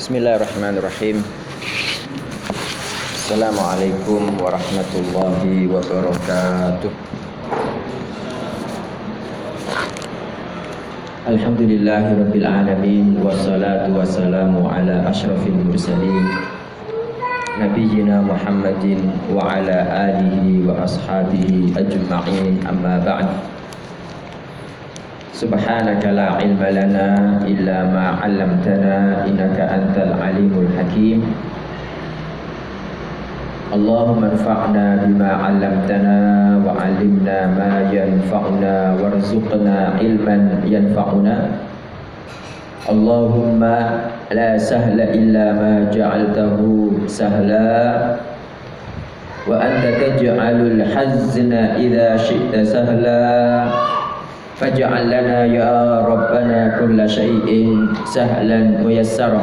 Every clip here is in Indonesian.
Bismillahirrahmanirrahim. Assalamualaikum warahmatullahi wabarakatuh. Alhamdulillahirabbil alamin wassalatu wassalamu ala asyrafil mursalin nabiyina Muhammadin wa ala alihi wa ashabihi ajma'in amma ba'd. سبحانك لا علم لنا إلا ما علمتنا إنك أنت العليم الحكيم. اللهم انفعنا بما علمتنا وعلمنا ما ينفعنا وارزقنا علما ينفعنا. اللهم لا سهل إلا ما جعلته سهلا. وأنت تجعل الحزن إذا شئت سهلا. فاجعل لنا يا ربنا كل شيء سهلا ميسرا.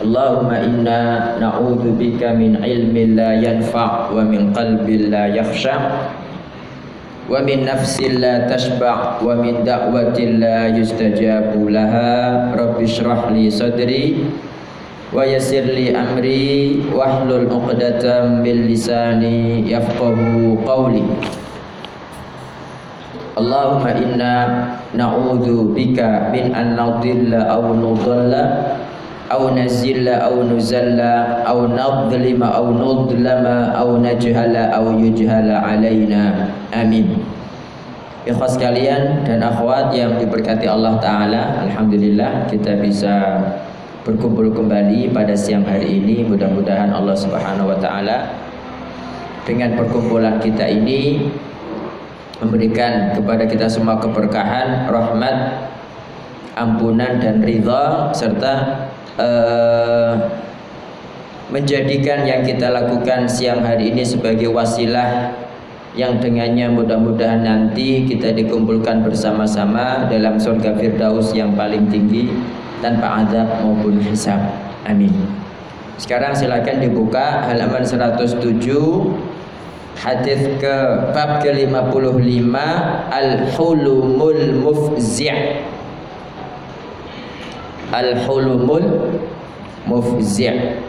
اللهم إنا نعوذ بك من علم لا ينفع ومن قلب لا يخشع ومن نفس لا تشبع ومن دعوة لا يستجاب لها. رب اشرح لي صدري ويسر لي أمري واحلل عقدة من لساني يفقه قولي. Allahumma inna na'udhu bika min an nadilla aw nudalla aw nazilla aw nuzalla aw nadlima aw nudlama aw najhala aw yujhala alaina amin. Ikhwas kalian dan akhwat yang diberkati Allah Ta'ala Alhamdulillah kita bisa berkumpul kembali pada siang hari ini. Mudah-mudahan Allah Subhanahu Wa Ta'ala Dengan perkumpulan kita ini memberikan kepada kita semua keberkahan, rahmat, ampunan dan ridha serta uh, menjadikan yang kita lakukan siang hari ini sebagai wasilah yang dengannya mudah-mudahan nanti kita dikumpulkan bersama-sama dalam surga Firdaus yang paling tinggi tanpa adab maupun hisab. Amin. Sekarang silakan dibuka halaman 107 hadis ke bab ke-55 al-hulumul mufzi' al-hulumul mufzi'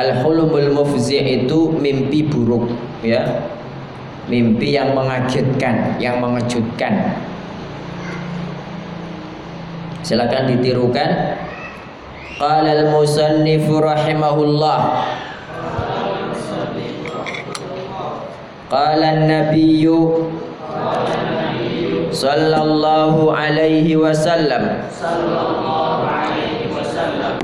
Al-hulumul mufzi' itu mimpi buruk ya. Mimpi yang mengagetkan, yang mengejutkan. Silakan ditirukan Qala al-musannif rahimahullah Qala an-nabiy sallallahu alaihi wasallam sallallahu alaihi wasallam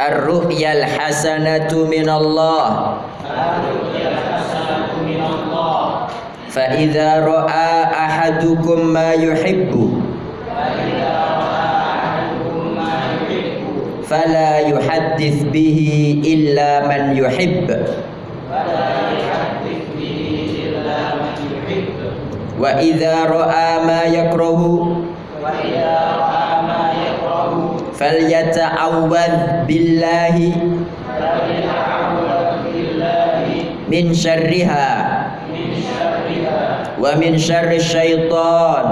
Ar-ru'yal hasanatu min Allah Ar-ru'yal hasanatu min Allah فلا يحدث به إلا من يحب. وإذا رأى ما يكره فليتعوذ بالله من شرها ومن شر الشيطان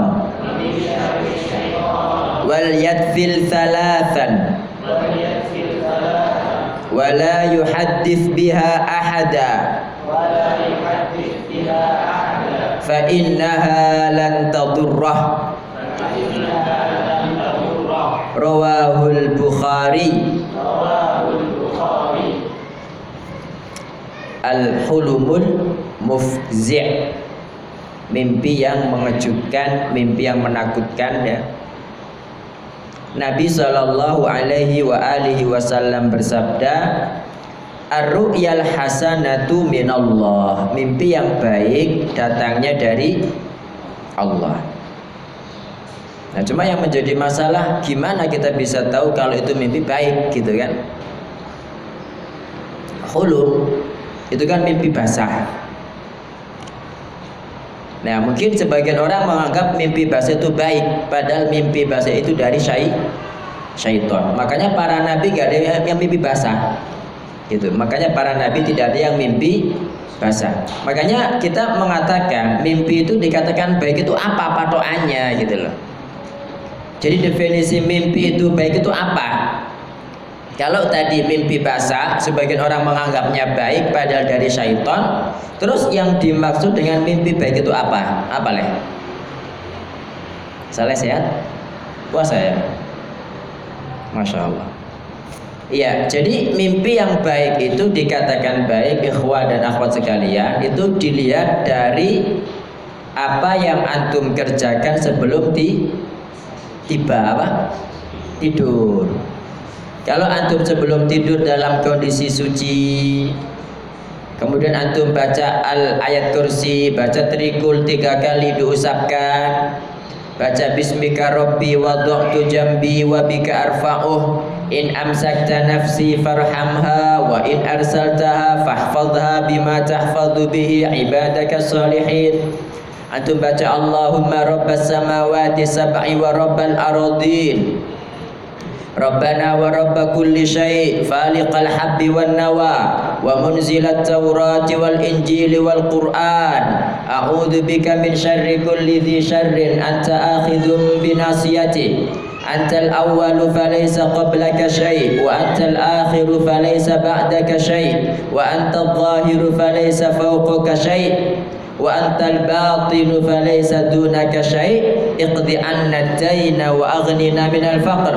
وليتفل ثلاثا. ولا يحدث بها أحدا فإنها لن تضره رواه البخاري Al-hulumul mufzi' Mimpi yang mengejutkan, mimpi yang menakutkan ya Nabi Shallallahu Alaihi wa alihi Wasallam bersabda, Ar-ru'yal hasanatu minallah. Mimpi yang baik datangnya dari Allah. Nah, cuma yang menjadi masalah gimana kita bisa tahu kalau itu mimpi baik gitu kan? Hulum itu kan mimpi basah. Nah, mungkin sebagian orang menganggap mimpi basah itu baik, padahal mimpi basah itu dari syai syaitan. Makanya para nabi gak ada yang mimpi basah. Gitu. Makanya para nabi tidak ada yang mimpi basah. Makanya kita mengatakan mimpi itu dikatakan baik itu apa patokannya gitu loh. Jadi definisi mimpi itu baik itu apa? Kalau tadi mimpi basah, sebagian orang menganggapnya baik padahal dari syaitan. Terus yang dimaksud dengan mimpi baik itu apa? Apa leh? Salah sehat? Puasa ya? Masya Allah. Iya, jadi mimpi yang baik itu dikatakan baik ikhwah dan akhwat sekalian itu dilihat dari apa yang antum kerjakan sebelum di tiba apa? Tidur. Kalau antum sebelum tidur dalam kondisi suci, kemudian antum baca al ayat kursi, baca trikul tiga kali diusapkan, baca bismika rabbi wada'tu jambi wa bika arfa'uh in amsakta nafsi farhamha wa in arsaltaha fahfadha bima tahfadhu bihi ibadaka salihin. Antum baca Allahumma rabbas samawati sab'i wa rabbal aradin ربنا ورب كل شيء فالق الحب والنوى ومنزل التوراة والإنجيل والقرآن. أعوذ بك من شر كل ذي شر. أنت آخذ بناصيته. أنت الأول فليس قبلك شيء وأنت الآخر فليس بعدك شيء وأنت الظاهر فليس فوقك شيء وأنت الباطن فليس دونك شيء. اقض عنا الدين وأغننا من الفقر.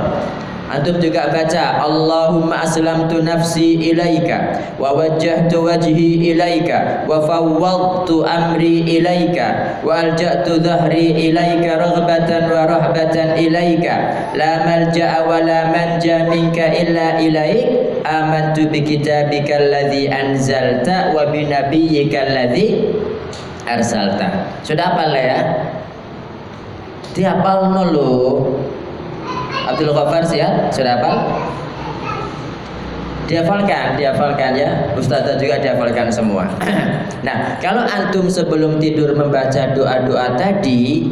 Antum juga baca Allahumma aslamtu nafsi ilaika wa wajjahtu wajhi ilaika wa fawwadtu amri ilaika wa alja'tu dhahri ilaika raghbatan wa rahbatan ilaika. La malja'a wa la manja minka illa ilaik. Amantu bi kitabika alladhi anzalta wa bi nabiyyika alladhi arsalta. Sudah apa ya? Dihafal lo Abdul Ghaffar ya sudah hafal? Dihafalkan, dihafalkan ya. Ustazah juga dihafalkan semua. nah, kalau antum sebelum tidur membaca doa-doa tadi,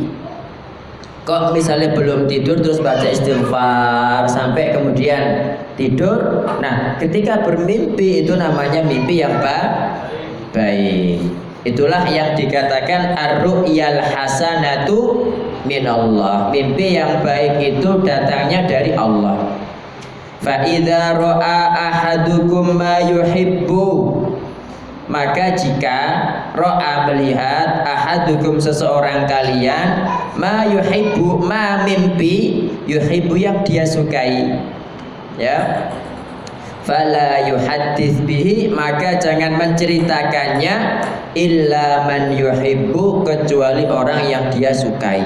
kok misalnya belum tidur terus baca istighfar sampai kemudian tidur. Nah, ketika bermimpi itu namanya mimpi yang baik. Itulah yang dikatakan ar-ru'yal hasanatu minallah. Mimpi yang baik itu datangnya dari Allah. Fa idza ra'a ahadukum ma yuhibbu maka jika ro'a melihat ahadukum seseorang kalian ma yuhibbu ma mimpi yuhibbu yang dia sukai ya fala yuhaddits bihi maka jangan menceritakannya illa man yuhibbu kecuali orang yang dia sukai.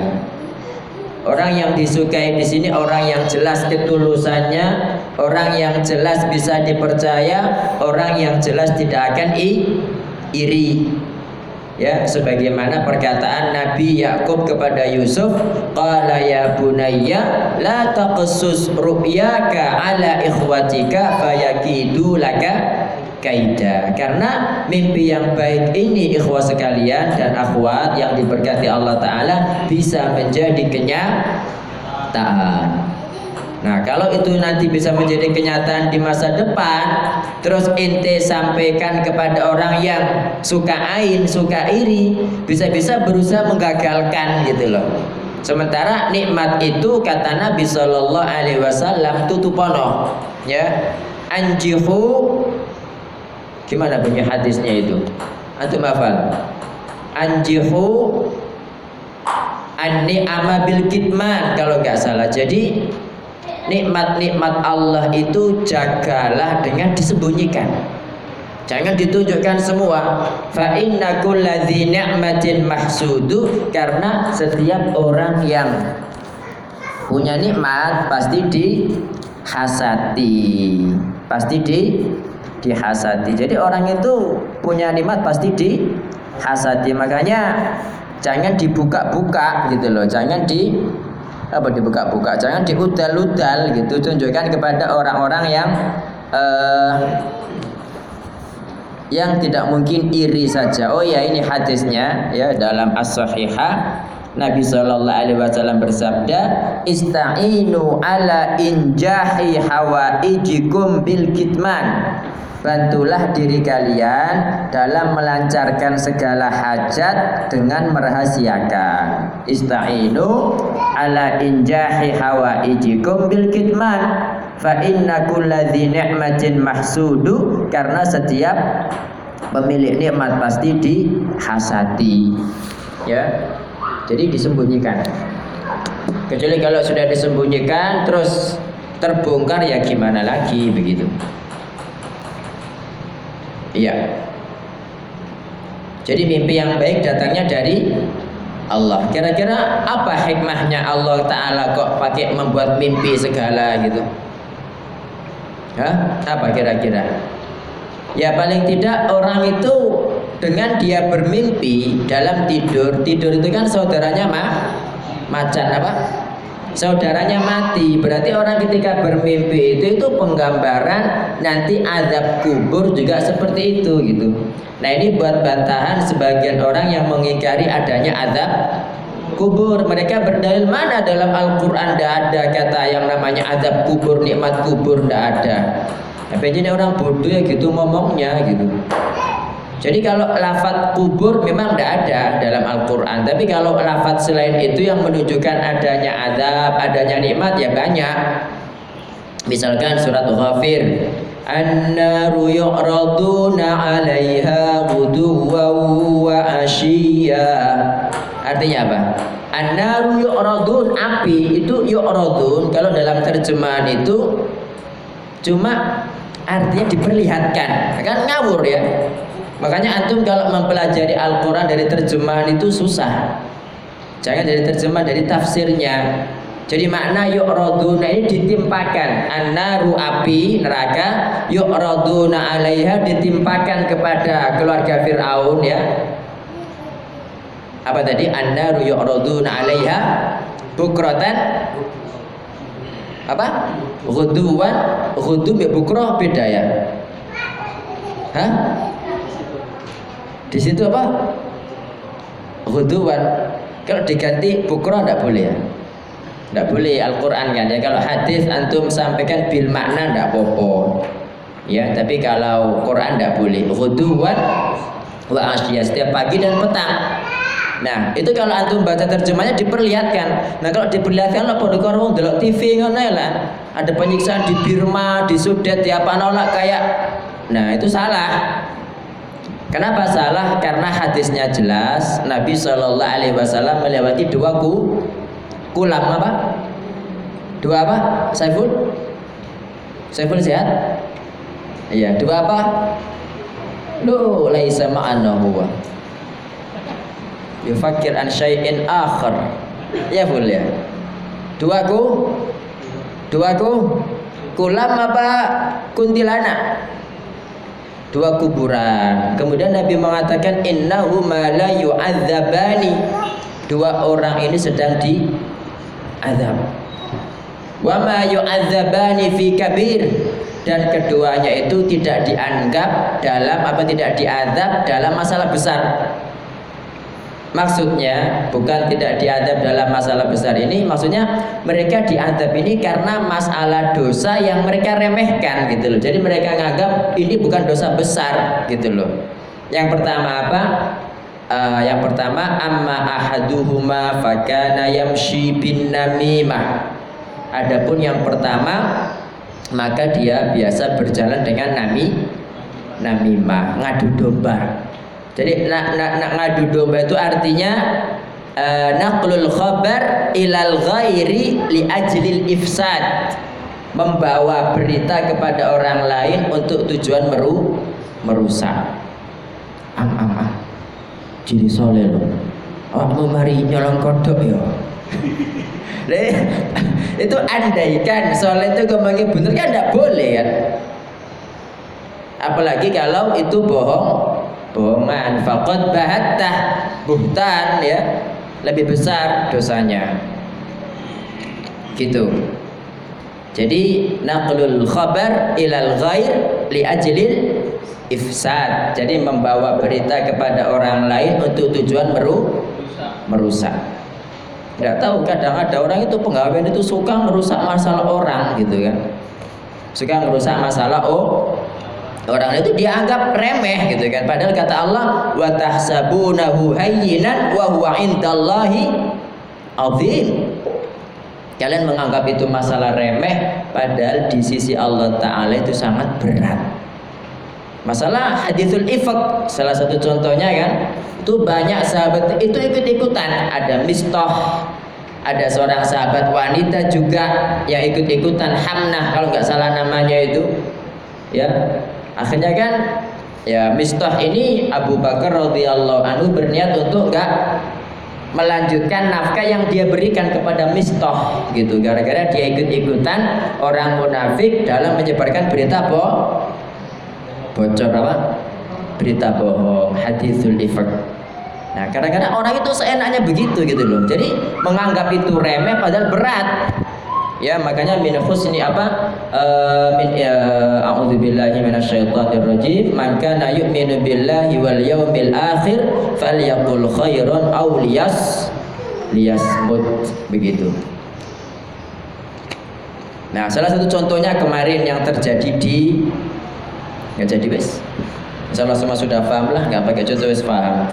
Orang yang disukai di sini orang yang jelas ketulusannya, orang yang jelas bisa dipercaya, orang yang jelas tidak akan iri. Ya, sebagaimana perkataan Nabi Yakub kepada Yusuf, qala ya bunayya la taqsus ru'yaka ala ikhwatika fayakidu laka kaida. Karena mimpi yang baik ini ikhwah sekalian dan akhwat yang diberkati Allah Ta'ala bisa menjadi kenyataan Nah kalau itu nanti bisa menjadi kenyataan di masa depan Terus ente sampaikan kepada orang yang suka ain, suka iri Bisa-bisa berusaha menggagalkan gitu loh Sementara nikmat itu kata Nabi Shallallahu Alaihi Wasallam tutupono ya anjihu Gimana bunyi hadisnya itu? Antum hafal? Anjihu anni amabil kitman kalau nggak salah. Jadi nikmat-nikmat Allah itu jagalah dengan disembunyikan. Jangan ditunjukkan semua. Fa inna kulladzi ni'matin mahsudu karena setiap orang yang punya nikmat pasti dihasati. Pasti di dihasati. Jadi orang itu punya nikmat pasti dihasati. Makanya jangan dibuka-buka gitu loh. Jangan di apa dibuka-buka. Jangan diudal-udal gitu. Tunjukkan kepada orang-orang yang uh, yang tidak mungkin iri saja. Oh ya ini hadisnya ya dalam as-sahihah Nabi Shallallahu Alaihi Wasallam bersabda, Ista'inu ala injahi hawaijikum bil kitman bantulah diri kalian dalam melancarkan segala hajat dengan merahasiakan. Ista'inu ala injahi hawaijikum bil kitman fa inna kulladzi ni'matin mahsudu karena setiap pemilik nikmat pasti dihasati. Ya jadi disembunyikan. Kecuali kalau sudah disembunyikan terus terbongkar ya gimana lagi begitu? Iya. Jadi mimpi yang baik datangnya dari Allah. Kira-kira apa hikmahnya Allah Ta'ala kok pakai membuat mimpi segala gitu? Hah? Apa kira-kira? Ya paling tidak orang itu dengan dia bermimpi dalam tidur, tidur itu kan saudaranya mah macan apa? Saudaranya mati. Berarti orang ketika bermimpi itu itu penggambaran nanti azab kubur juga seperti itu gitu. Nah ini buat bantahan sebagian orang yang mengingkari adanya azab kubur. Mereka berdalil mana dalam Al-Quran tidak ada kata yang namanya azab kubur, nikmat kubur tidak ada. Tapi ini orang bodoh ya gitu ngomongnya gitu. Jadi kalau lafat kubur memang tidak ada dalam Al-Quran Tapi kalau lafat selain itu yang menunjukkan adanya azab, adanya nikmat ya banyak Misalkan surat Ghafir An-naru yu'raduna 'alaiha ghuduwan wa ashiya. Artinya apa? An-naru yu'radun api itu yu'radun kalau dalam terjemahan itu cuma artinya diperlihatkan. Kan ngawur ya. Makanya antum kalau mempelajari Al-Qur'an dari terjemahan itu susah. Jangan dari terjemahan dari tafsirnya. Jadi makna yu'raduna ini ditimpakan An-naru api neraka yu'raduna alaiha ditimpakan kepada keluarga Fir'aun ya Apa tadi? An-naru yu'raduna alaiha bukratan apa? Ghuduwan Ghudu bukroh beda ya Hah? Di situ apa? Ghuduwan Kalau diganti bukroh tidak boleh ya tidak boleh Al-Quran kan ya Kalau hadis antum sampaikan bil makna tidak popo Ya tapi kalau Quran tidak boleh Ghuduwan wa asya Setiap pagi dan petang Nah, itu kalau antum baca terjemahnya diperlihatkan. Nah, kalau diperlihatkan lah pada karo delok TV ngono ya lah. Ada penyiksaan di Birma, di Sudet, di apa nolak kayak Nah, itu salah. Kenapa salah? Karena hadisnya jelas Nabi Shallallahu alaihi wasallam melewati dua ku Kulam apa? Dua apa? Saiful? Saiful sehat? Iya, dua apa? Lu laisa ma'ana huwa. Yufakir an syai'in akhar. Ya ful ya. Dua ku Kulam apa? Kuntilanak dua kuburan. Kemudian Nabi mengatakan innahu ma la yu'adzabani. Dua orang ini sedang di azab. Wa ma yu'adzabani fi kabir dan keduanya itu tidak dianggap dalam apa tidak diadab dalam masalah besar. Maksudnya bukan tidak diadab dalam masalah besar ini, maksudnya mereka diadab ini karena masalah dosa yang mereka remehkan gitu loh. Jadi mereka nganggap ini bukan dosa besar gitu loh. Yang pertama apa? uh, yang pertama amma ahaduhuma fakana yamshi bin namimah adapun yang pertama maka dia biasa berjalan dengan nami namimah ngadu domba jadi nak na, na, ngadu domba itu artinya uh, naqlul khabar ilal ghairi li ajlil ifsad. Membawa berita kepada orang lain untuk tujuan meru merusak. Am am am. Ciri soleh lo mau mari nyolong kodok ya? Itu andaikan soleh itu kembali bener kan tidak boleh kan? Apalagi kalau itu bohong bohongan fakot bahattah buhtan ya. Lebih besar dosanya. Gitu. Jadi naqlul khabar ilal ghair li ajlil ifsad. Jadi membawa berita kepada orang lain untuk tujuan meru merusak. Tidak tahu kadang ada orang itu penggawean itu suka merusak masalah orang gitu kan. Suka merusak masalah oh orang itu dianggap remeh gitu kan. Padahal kata Allah wa tahsabunahu hayyinan wa huwa indallahi azim. Kalian menganggap itu masalah remeh padahal di sisi Allah taala itu sangat berat. Masalah hadithul ifak salah satu contohnya kan itu banyak sahabat itu ikut-ikutan. Ada mistoh ada seorang sahabat wanita juga yang ikut-ikutan Hamnah kalau nggak salah namanya itu ya akhirnya kan ya mistoh ini Abu Bakar radhiyallahu anhu berniat untuk nggak melanjutkan nafkah yang dia berikan kepada Mistoh gitu. Gara-gara dia ikut-ikutan orang munafik dalam menyebarkan berita apa? Bocor apa? Berita bohong hadithul ifak nah kadang-kadang orang itu seenaknya begitu gitu loh. Jadi menganggap itu remeh padahal berat ya makanya min husni apa uh, min ya a'udzubillahi minasyaitonir rajim man kana yu'minu billahi wal yaumil akhir falyaqul khairan aw liyas liyasmut begitu Nah, salah satu contohnya kemarin yang terjadi di nggak jadi wes. Insyaallah semua sudah paham lah, nggak pakai contoh wes paham.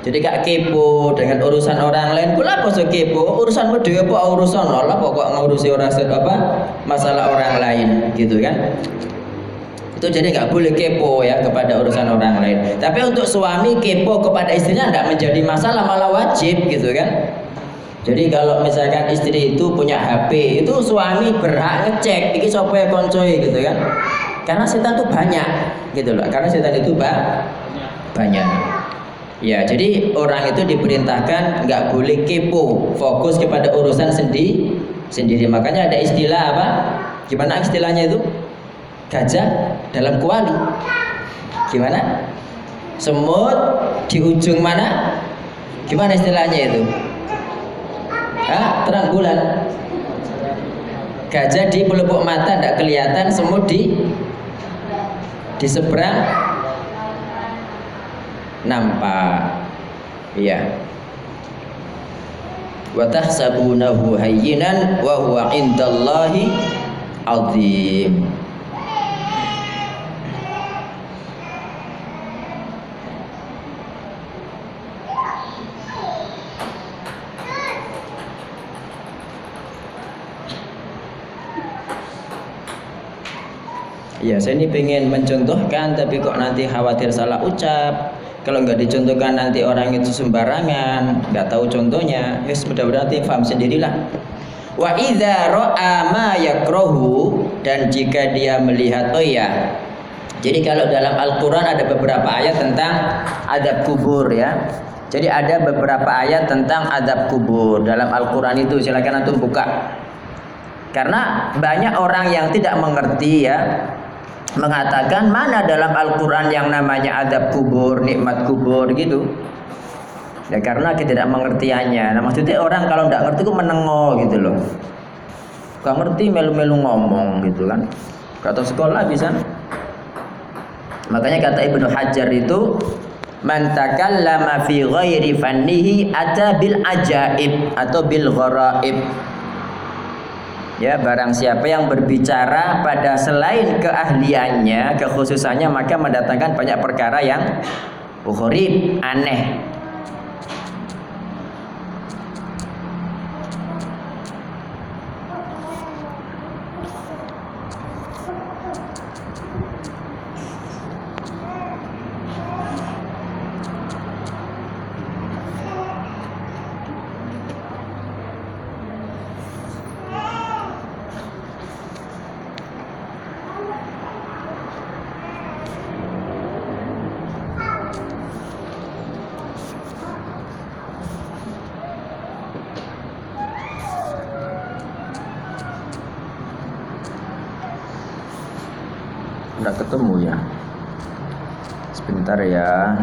Jadi gak kepo dengan urusan orang lain. Kula apa kepo? Urusanmu dhewe apa urusan Allah pokok ngurusi orang apa masalah orang lain gitu kan? Itu jadi nggak boleh kepo ya kepada urusan orang lain. Tapi untuk suami kepo kepada istrinya tidak menjadi masalah malah wajib gitu kan? Jadi kalau misalkan istri itu punya HP, itu suami berhak ngecek iki sapa ya koncoi gitu kan. Karena setan itu banyak gitu loh. Karena setan itu ba banyak. Ya, jadi orang itu diperintahkan nggak boleh kepo, fokus kepada urusan sendiri sendiri. Makanya ada istilah apa? Gimana istilahnya itu? Gajah dalam kuali. Gimana? Semut di ujung mana? Gimana istilahnya itu? Hah? Terang bulan. Gajah di pelupuk mata tidak kelihatan, semut di di seberang nampak. Iya. Wa tahsabunahu hayyinan wa huwa indallahi azim. Ya, saya ini pengen mencontohkan tapi kok nanti khawatir salah ucap. Kalau nggak dicontohkan nanti orang itu sembarangan, nggak tahu contohnya. Ya, mudah-mudahan paham sendirilah. Wa idza ra'a ma yakrohu dan jika dia melihat oh ya. Jadi kalau dalam Al-Qur'an ada beberapa ayat tentang adab kubur ya. Jadi ada beberapa ayat tentang adab kubur dalam Al-Qur'an itu silakan antum buka. Karena banyak orang yang tidak mengerti ya mengatakan mana dalam Al-Quran yang namanya adab kubur, nikmat kubur gitu. Ya karena ketidakmengertiannya. Nah maksudnya orang kalau tidak ngerti itu menengok gitu loh. Gak ngerti melu-melu ngomong gitu kan. Kata sekolah bisa. Makanya kata Ibnu Hajar itu Man takallama fi ghairi fannihi ata bil ajaib atau bil gharaib Ya, barang siapa yang berbicara pada selain keahliannya, kekhususannya maka mendatangkan banyak perkara yang gharib, aneh. Tidak ketemu ya. Sebentar ya.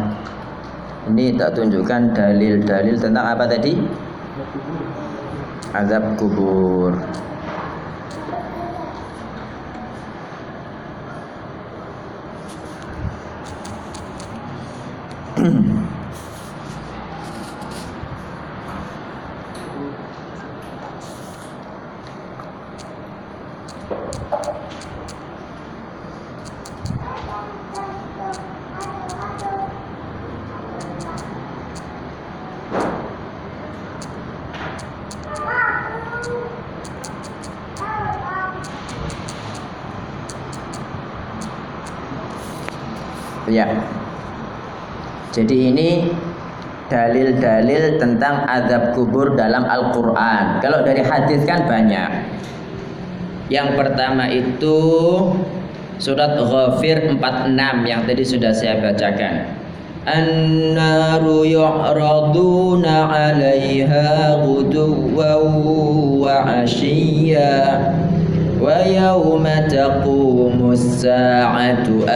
Ini tak tunjukkan dalil-dalil tentang apa tadi? Azab kubur. Jadi ini dalil-dalil tentang azab kubur dalam Al-Qur'an. Kalau dari hadis kan banyak. Yang pertama itu surat Ghafir 46 yang tadi sudah saya bacakan. An-naru yu'raduna 'alaiha ghuduwan wa 'ashiyya wa yawma taqumus sa'atu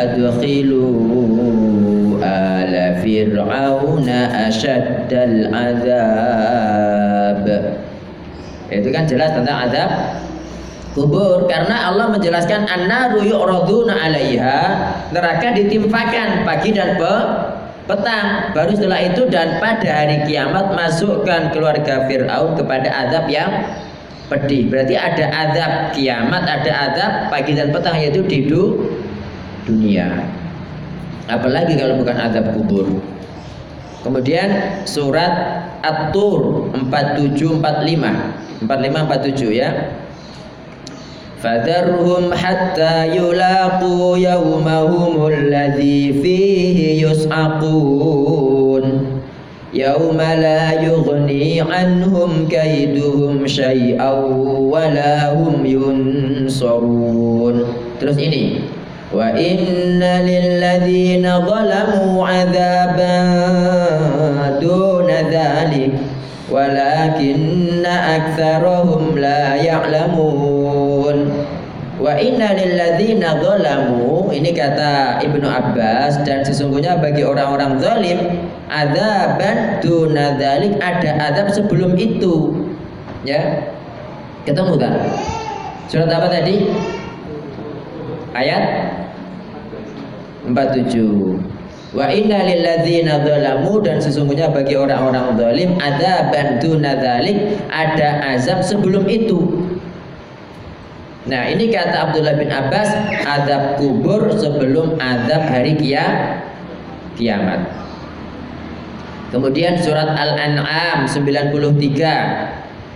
ala fir'auna asyaddal azab. Itu kan jelas tentang azab kubur. Karena Allah menjelaskan annaru yu'raduna 'alaiha. Neraka ditimpakan pagi dan pe petang. Baru setelah itu dan pada hari kiamat masukkan keluarga Fir'aun kepada azab yang pedih. Berarti ada azab kiamat ada azab pagi dan petang yaitu di dunia apalagi kalau bukan azab kubur. Kemudian surat At-Tur 4745 4547 ya. Fadarhum hatta yulaqu yawmahumul ladhi fihi yus'aqun. Yawma la yughni anhum kaiduhum syai'aw wa la hum yunsarun. Terus ini wa inna lilladzina zalamu adzaban duna dzalik walakinna aktsarahum la ya'lamun. Wa inna lilladzina zalamu ini kata Ibnu Abbas dan sesungguhnya bagi orang-orang zalim adzaban duna dzalik ada azab sebelum itu. Ya. Ketemu kan surat apa tadi? Ayat 47 Wa inna lilladzina zalamu dan sesungguhnya bagi orang-orang zalim ada bantu dzalik ada azab sebelum itu. Nah, ini kata Abdullah bin Abbas, azab kubur sebelum azab hari kia, kiamat. Kemudian surat Al-An'am 93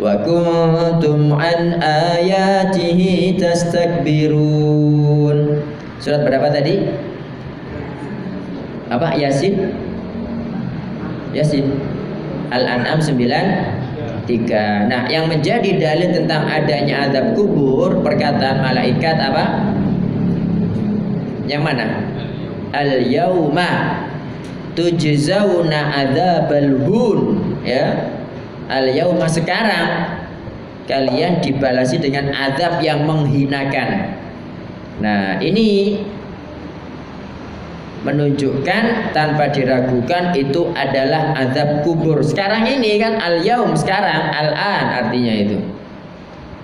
وكنتم عن آياته تستكبرون Surat berapa tadi? Apa? Yasin? Yasin Al-An'am 9 tiga. Nah, yang menjadi dalil tentang adanya azab kubur perkataan malaikat apa? Yang mana? Al yauma tujzauna adzabal hun ya. Al yauma sekarang kalian dibalasi dengan azab yang menghinakan. Nah, ini menunjukkan tanpa diragukan itu adalah azab kubur. Sekarang ini kan al yaum sekarang al an artinya itu.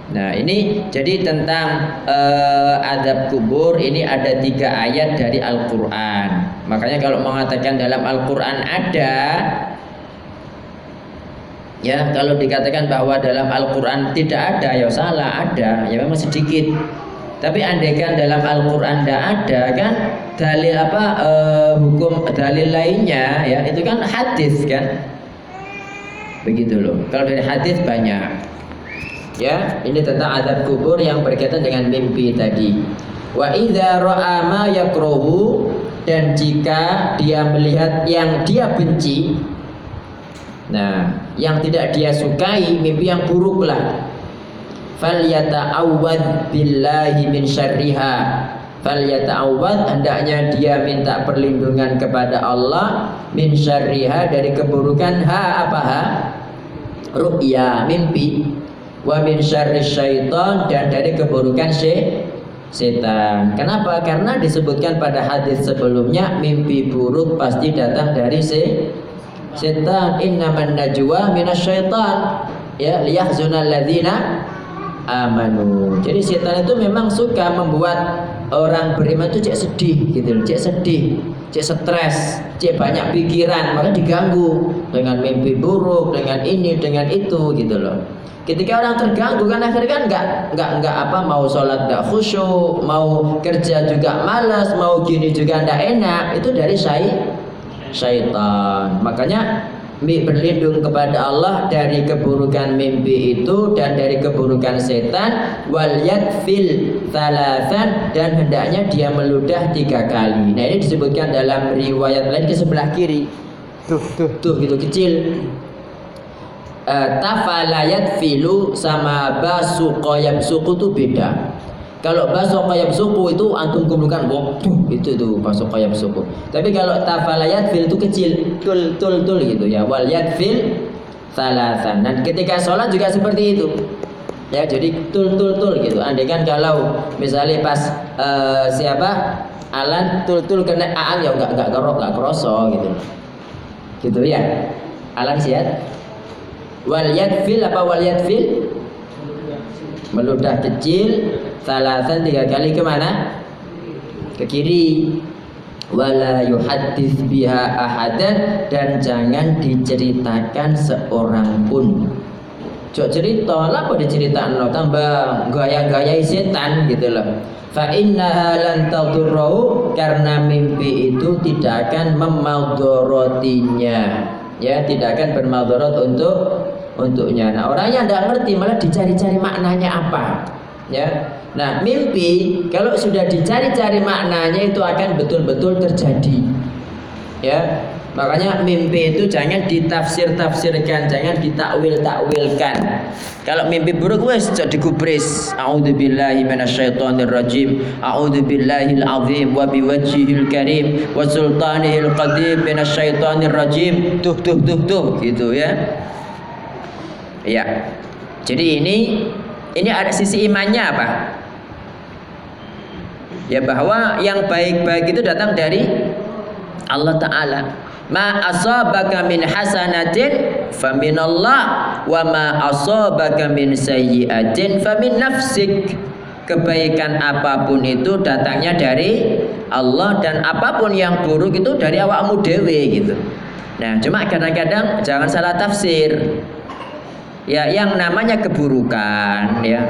Nah ini jadi tentang uh, azab kubur ini ada tiga ayat dari Al Quran. Makanya kalau mengatakan dalam Al Quran ada, ya kalau dikatakan bahwa dalam Al Quran tidak ada ya salah ada ya memang sedikit. Tapi andaikan dalam Al-Qur'an tidak ada kan dalil apa uh, hukum dalil lainnya ya itu kan hadis kan. Begitu loh. Kalau dari hadis banyak. Ya, ini tentang adab kubur yang berkaitan dengan mimpi tadi. Wa idza ra'a ma dan jika dia melihat yang dia benci Nah, yang tidak dia sukai mimpi yang buruk lah falyata'awwad billahi min syarriha falyata'awwad hendaknya dia minta perlindungan kepada Allah min syarriha dari keburukan ha apa ha ru'ya mimpi wa min syarri syaitan dan dari keburukan sy setan. Kenapa? Karena disebutkan pada hadis sebelumnya mimpi buruk pasti datang dari se setan innaman najwa minasyaitan ya liyahzunal ladzina amanu. Jadi setan itu memang suka membuat orang beriman itu cek sedih gitu loh, cek sedih, cek stres, cek banyak pikiran, maka diganggu dengan mimpi buruk, dengan ini, dengan itu gitu loh. Ketika orang terganggu kan akhirnya kan nggak nggak nggak apa mau sholat nggak khusyuk, mau kerja juga malas, mau gini juga nggak enak, itu dari syai syaitan. Makanya berlindung kepada Allah dari keburukan mimpi itu dan dari keburukan setan wal yakfil thalathan dan hendaknya dia meludah tiga kali. Nah ini disebutkan dalam riwayat lain ke sebelah kiri. Tuh tuh tuh gitu kecil uh, tafalayat filu sama basu koyab suku itu beda. Kalau basu koyab suku itu antum kumpulkan waktu itu tuh basu koyab suku. Tapi kalau tafalayat fil itu kecil, tul tul tul gitu ya. Wal fil salasan. Dan ketika sholat juga seperti itu. Ya, jadi tul tul tul gitu. Andai kan kalau misalnya pas uh, siapa Alan tul tul kena aan ya enggak enggak kerok enggak kroso gitu. Gitu ya. Alan siap? wal yadfil apa wal yadfil meludah kecil salasan tiga kali ke mana ke kiri. Wala yuhaddits biha ahadan dan jangan diceritakan seorang pun. Cok cerita lah apa diceritakan lo tambah gaya-gaya setan gitu loh. Fa innaha lan tadurru karena mimpi itu tidak akan memadorotinya ya tidak akan bermadarat untuk untuknya. Nah, orang yang tidak ngerti malah dicari-cari maknanya apa. Ya. Nah, mimpi kalau sudah dicari-cari maknanya itu akan betul-betul terjadi. Ya. Makanya mimpi itu jangan ditafsir-tafsirkan, jangan ditakwil-takwilkan. Kalau mimpi buruk wes cok digubris. A'udzubillahi minasyaitonir rajim. A'udzubillahil azim wa biwajhihil karim wa sultanihil qadim minasyaitonir rajim. Tuh tuh tuh tuh gitu ya. Ya. Jadi ini ini ada sisi imannya apa? Ya bahwa yang baik-baik itu datang dari Allah Ta'ala Ma asabaka min hasanatin faminallah wa ma asabaka min sayyi'atin famin nafsik kebaikan apa pun itu datangnya dari Allah dan apa pun yang buruk itu dari awakmu dewe gitu. Nah, cuma kadang-kadang jangan salah tafsir ya yang namanya keburukan ya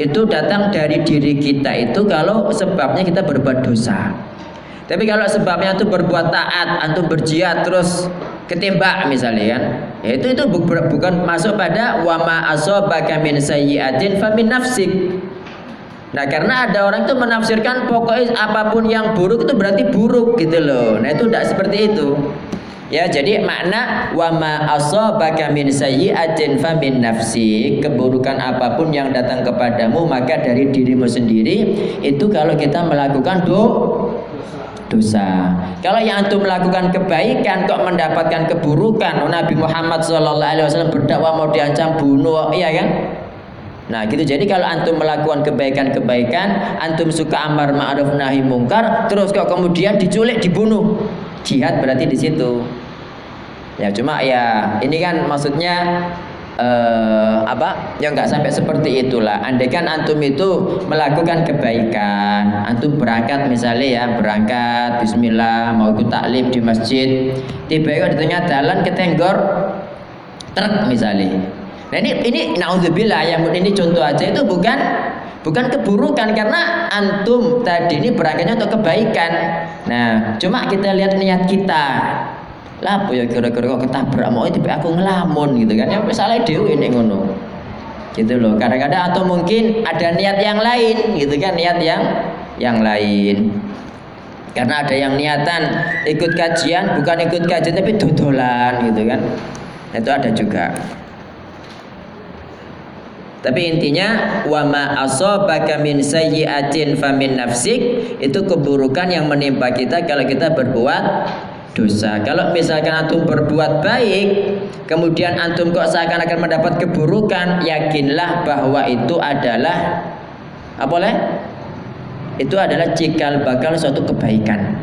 itu datang dari diri kita itu kalau sebabnya kita berbuat dosa tapi kalau sebabnya itu berbuat taat antum berjihad terus ketembak misalnya kan ya itu itu bukan masuk pada wama asobaka min sayyiatin famin nafsik Nah karena ada orang itu menafsirkan pokoknya apa pun yang buruk itu berarti buruk gitu loh. Nah itu tidak seperti itu. Ya, jadi makna wa ma asabaka min sayyi'atin min nafsi, keburukan apa pun yang datang kepadamu maka dari dirimu sendiri. Itu kalau kita melakukan do dosa. Kalau yang antum melakukan kebaikan kok mendapatkan keburukan, oh, Nabi Muhammad SAW berdakwah mau diancam bunuh, iya kan? Nah gitu jadi kalau antum melakukan kebaikan-kebaikan Antum suka amar ma'ruf nahi mungkar Terus kok kemudian diculik dibunuh Jihad berarti di situ ya cuma ya ini kan maksudnya eh, apa? Ya nggak sampai seperti itulah. Andaikan antum itu melakukan kebaikan antum berangkat misalnya ya berangkat Bismillah mau ikut taklim di masjid tiba-tiba di tengah jalan ketenggor truk misalnya. Nah ini ini naudzubillah yang ini contoh aja itu bukan bukan keburukan karena antum tadi ini berangkatnya untuk kebaikan. Nah cuma kita lihat niat kita lah apa ya kira-kira kok ketabrak? Mau itu aku ngelamun gitu kan. Ya salah dewi ini ngono. Gitu loh. Kadang-kadang atau mungkin ada niat yang lain gitu kan. Niat yang yang lain. Karena ada yang niatan ikut kajian bukan ikut kajian tapi dodolan gitu kan. Itu ada juga. Tapi intinya wama asobaka min sayyi'atin famin nafsik itu keburukan yang menimpa kita kalau kita berbuat dosa. Kalau misalkan antum berbuat baik, kemudian antum kok seakan-akan mendapat keburukan, yakinlah bahwa itu adalah apa boleh? Itu adalah cikal bakal suatu kebaikan.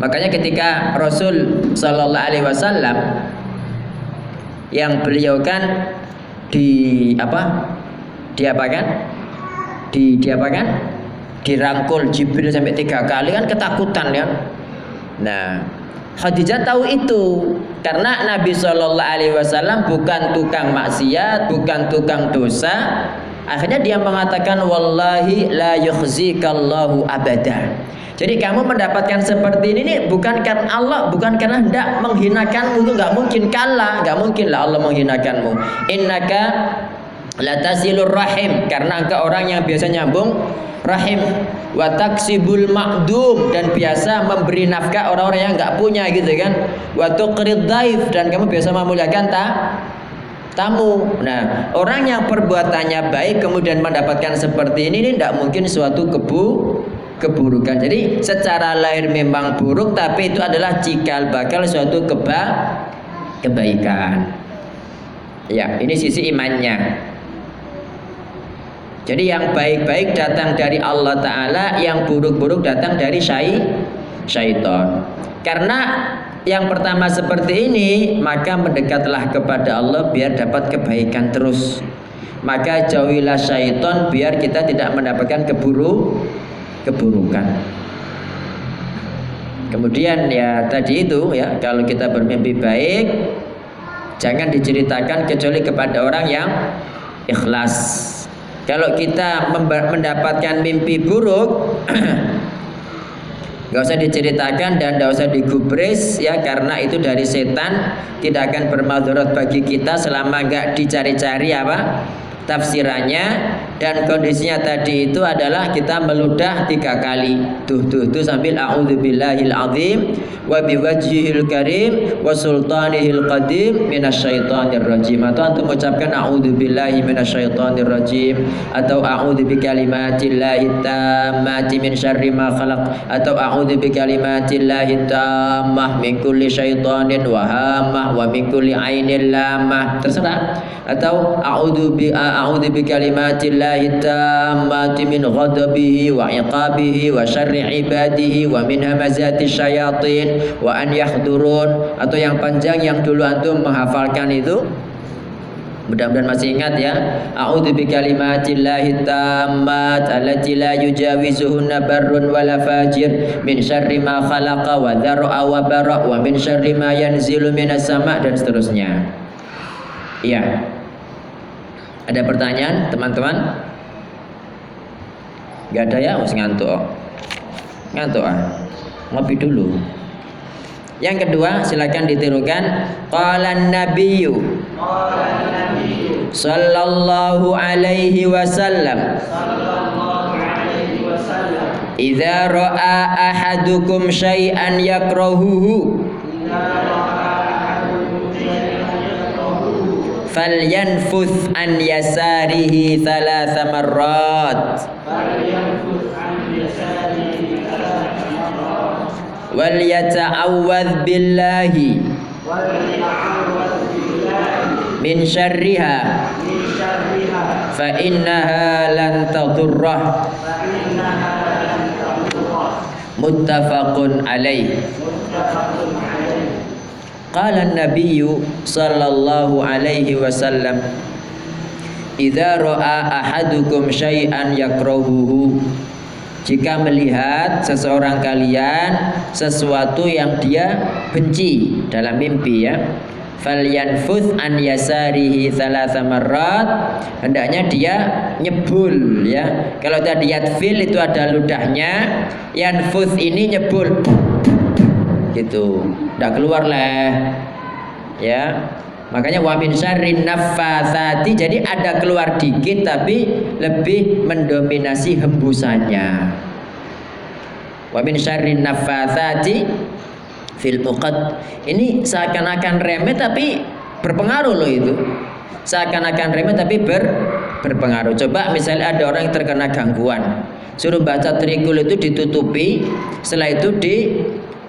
Makanya ketika Rasul Shallallahu Alaihi Wasallam yang beliau kan di apa? Di apa kan? Di di apa kan? Dirangkul Jibril sampai tiga kali kan ketakutan ya. Nah, Khadijah tahu itu karena Nabi Shallallahu Alaihi Wasallam bukan tukang maksiat, bukan tukang dosa. Akhirnya dia mengatakan, Wallahi la yukhzikallahu abada. Jadi kamu mendapatkan seperti ini nih bukan karena Allah, bukan karena hendak menghinakanmu itu nggak mungkin kalah, nggak mungkin lah Allah menghinakanmu. Innaka latasilur rahim karena engkau orang yang biasa nyambung rahim wa taksibul ma'dum dan biasa memberi nafkah orang-orang yang nggak punya gitu kan wa tuqrid dan kamu biasa memuliakan tak tamu. Nah, orang yang perbuatannya baik kemudian mendapatkan seperti ini ini tidak mungkin suatu kebu keburukan. Jadi secara lahir memang buruk tapi itu adalah cikal bakal suatu keba kebaikan. Ya, ini sisi imannya. Jadi yang baik-baik datang dari Allah Ta'ala Yang buruk-buruk datang dari syai, syaitan Karena yang pertama seperti ini Maka mendekatlah kepada Allah Biar dapat kebaikan terus Maka jauhilah syaitan Biar kita tidak mendapatkan keburuk keburukan. Kemudian ya tadi itu ya kalau kita bermimpi baik jangan diceritakan kecuali kepada orang yang ikhlas. Kalau kita mendapatkan mimpi buruk Gak usah diceritakan dan gak usah digubris ya karena itu dari setan tidak akan bermadurat bagi kita selama gak dicari-cari apa tafsirannya dan kondisinya tadi itu adalah kita meludah tiga kali. Tuh tuh tuh sambil a'udzubillahil azim wa biwajhihil karim wa sultanihil qadim minasyaitonir rajim atau antum ucapkan a'udzubillahi minasyaitonir rajim atau a'udzu bikalimatillahi tammati min syarri ma khalaq atau a'udzu bikalimatillahi tammah min kulli syaitonin wa hamah wa min kulli ainin lamah terserah. Atau a'udzu bi a'udzu kalimatillahi tammati min ghadabihi wa iqabihi wa syarri ibadihi wa min hamazati syayatin wa an yahdurun atau yang panjang yang dulu antum menghafalkan itu Mudah-mudahan masih ingat ya. A'udzu bi kalimatillahi tammat allati la yujawizuhunna barrun wala fajir min syarri ma khalaqa wa dzar'a wa bara wa min syarri ma yanzilu minas sama' dan seterusnya. Iya. Ada pertanyaan teman-teman? Gak ada ya, harus ngantuk. Ngantuk ah. Ngopi dulu. Yang kedua, silakan ditirukan. Qala nabiyyu sallallahu alaihi wasallam Idza ra'a ahadukum syai'an yakrahuhu falyanfuth an yasarihi thalatha marrat wal yata'awwadh billahi min syarriha fa innaha lan tadurrah muttafaqun alaih Qala Nabi sallallahu alaihi wasallam Idza ra'a ahadukum syai'an yakrahuhu jika melihat seseorang kalian sesuatu yang dia benci dalam mimpi ya falyanfuth an yasarihi thalatha marrat hendaknya dia nyebul ya. Kalau tadi yatfil itu ada ludahnya yanfuth ini nyebul gitu. Udah keluar lah. Ya. Makanya wamin syarrin naffatsati jadi ada keluar dikit tapi lebih mendominasi hembusannya. Wamin syarrin naffatsati fil uqad. Ini seakan-akan remeh tapi berpengaruh loh itu. Seakan-akan remeh tapi ber, berpengaruh. Coba misalnya ada orang yang terkena gangguan. Suruh baca trikul itu ditutupi. Setelah itu di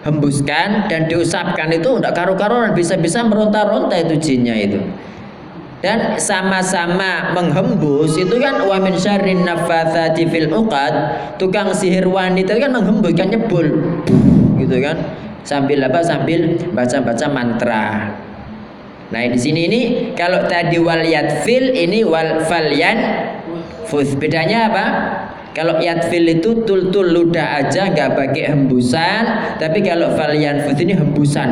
hembuskan dan diusapkan itu tidak karu-karuan bisa-bisa meronta-ronta itu jinnya itu. Dan sama-sama menghembus itu kan wa min syarrin naffatsati fil uqad tukang sihir wanita kan menghembus kan nyebul gitu kan. Sambil apa? Sambil baca-baca mantra. Nah di sini ini kalau tadi wal yatfil ini wal falyan fus. Bedanya apa kalau yatfil itu tul-tul ludah aja nggak pakai hembusan. Tapi kalau falyan fus ini hembusan.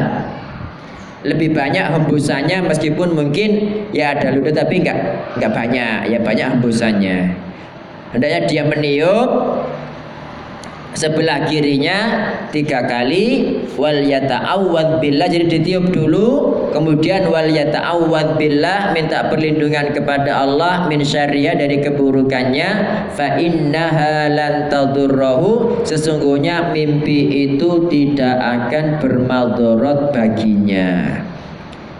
Lebih banyak hembusannya meskipun mungkin ya ada ludah tapi nggak nggak banyak. Ya banyak hembusannya. Hendaknya dia meniup sebelah kirinya tiga kali wal yata'awwad billah. Jadi ditiup dulu kemudian wal yata'awwad billah minta perlindungan kepada Allah min syariah dari keburukannya. Fa innaha lan tadurrahu sesungguhnya mimpi itu tidak akan bermadarat baginya.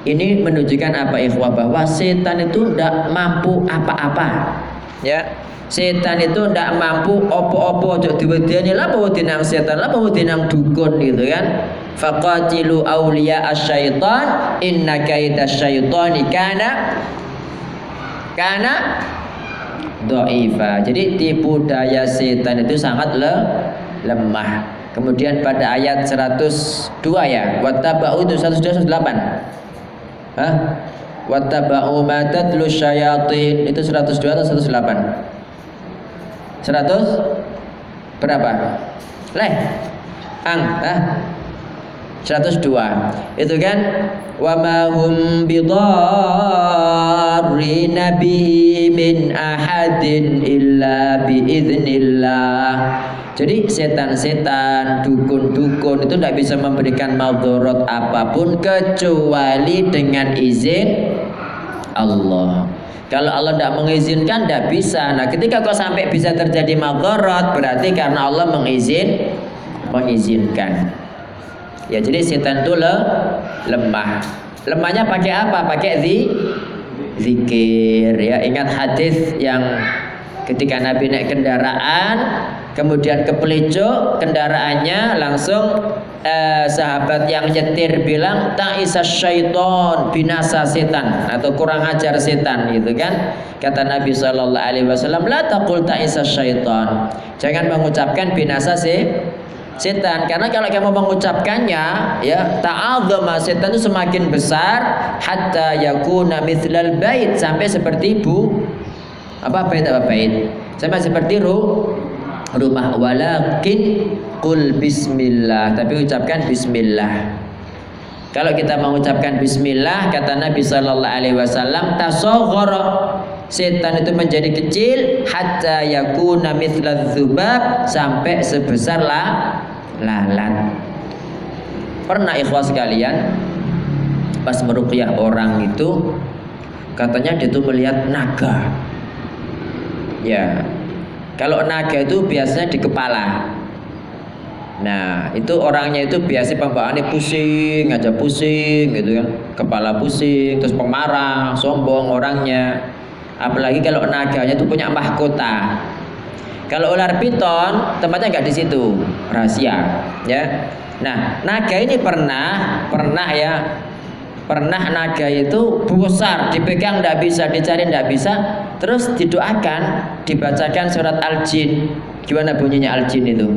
Ini menunjukkan apa ikhwah bahwa setan itu tidak mampu apa-apa. Ya setan itu ndak mampu opo-opo ojo diwedeni. Lah bawa dinang setan? Lah bawa dinang dukun gitu kan? Faqatilu awliya asyaitan inna kaida syaitani kana kana do'ifa. Jadi tipu daya setan itu sangat le, lemah. Kemudian pada ayat 102 ya wattaba'u itu 108 Hah? Wattaba'u ma tatlu syayatin itu 102 atau 108 100 berapa? Leh. Ang, ah. 102. Itu kan wa ma hum bidarrina min ahadin illa biiznillah. Jadi setan-setan, dukun-dukun itu tidak bisa memberikan maldorot apa pun kecuali dengan izin Allah. Kalau Allah tidak mengizinkan tidak bisa. Nah, ketika kau sampai bisa terjadi madharat berarti karena Allah mengizin mengizinkan. Ya, jadi setan itu le, lemah. Lemahnya pakai apa? Pakai zi, zikir. Ya, ingat hadis yang ketika Nabi naik kendaraan kemudian kepelicuk kendaraannya langsung eh, sahabat yang nyetir bilang ta'isa syaiton binasa setan atau kurang ajar setan gitu kan. Kata Nabi Shallallahu Alaihi Wasallam la taqul ta'isa syaiton. Jangan mengucapkan binasa sih setan. Karena kalau kamu mengucapkannya ya ta'adzama setan itu semakin besar hatta yakuna mithlal bait sampai seperti ibu apa bait apa bait sampai seperti ru rumah. Walakin kul bismillah. Tapi ucapkan bismillah. Kalau kita mengucapkan bismillah kata Nabi sallallahu alaihi wasallam tasaghara. Setan itu menjadi kecil hatta yakuna mithla dzubab sampai sebesar la lalat. Pernah ikhwas sekalian pas meruqyah orang itu katanya dia tuh melihat naga ya kalau naga itu biasanya di kepala. Nah, itu orangnya itu biasa pembawaannya pusing, aja pusing gitu kan. Kepala pusing, terus pemarah, sombong orangnya. Apalagi kalau naganya itu punya mahkota. Kalau ular piton tempatnya nggak di situ, rahasia, ya. Nah, naga ini pernah pernah ya pernah naga itu besar dipegang tidak bisa dicari tidak bisa. Terus didoakan dibacakan surat al-jin. Gimana bunyinya al-jin itu?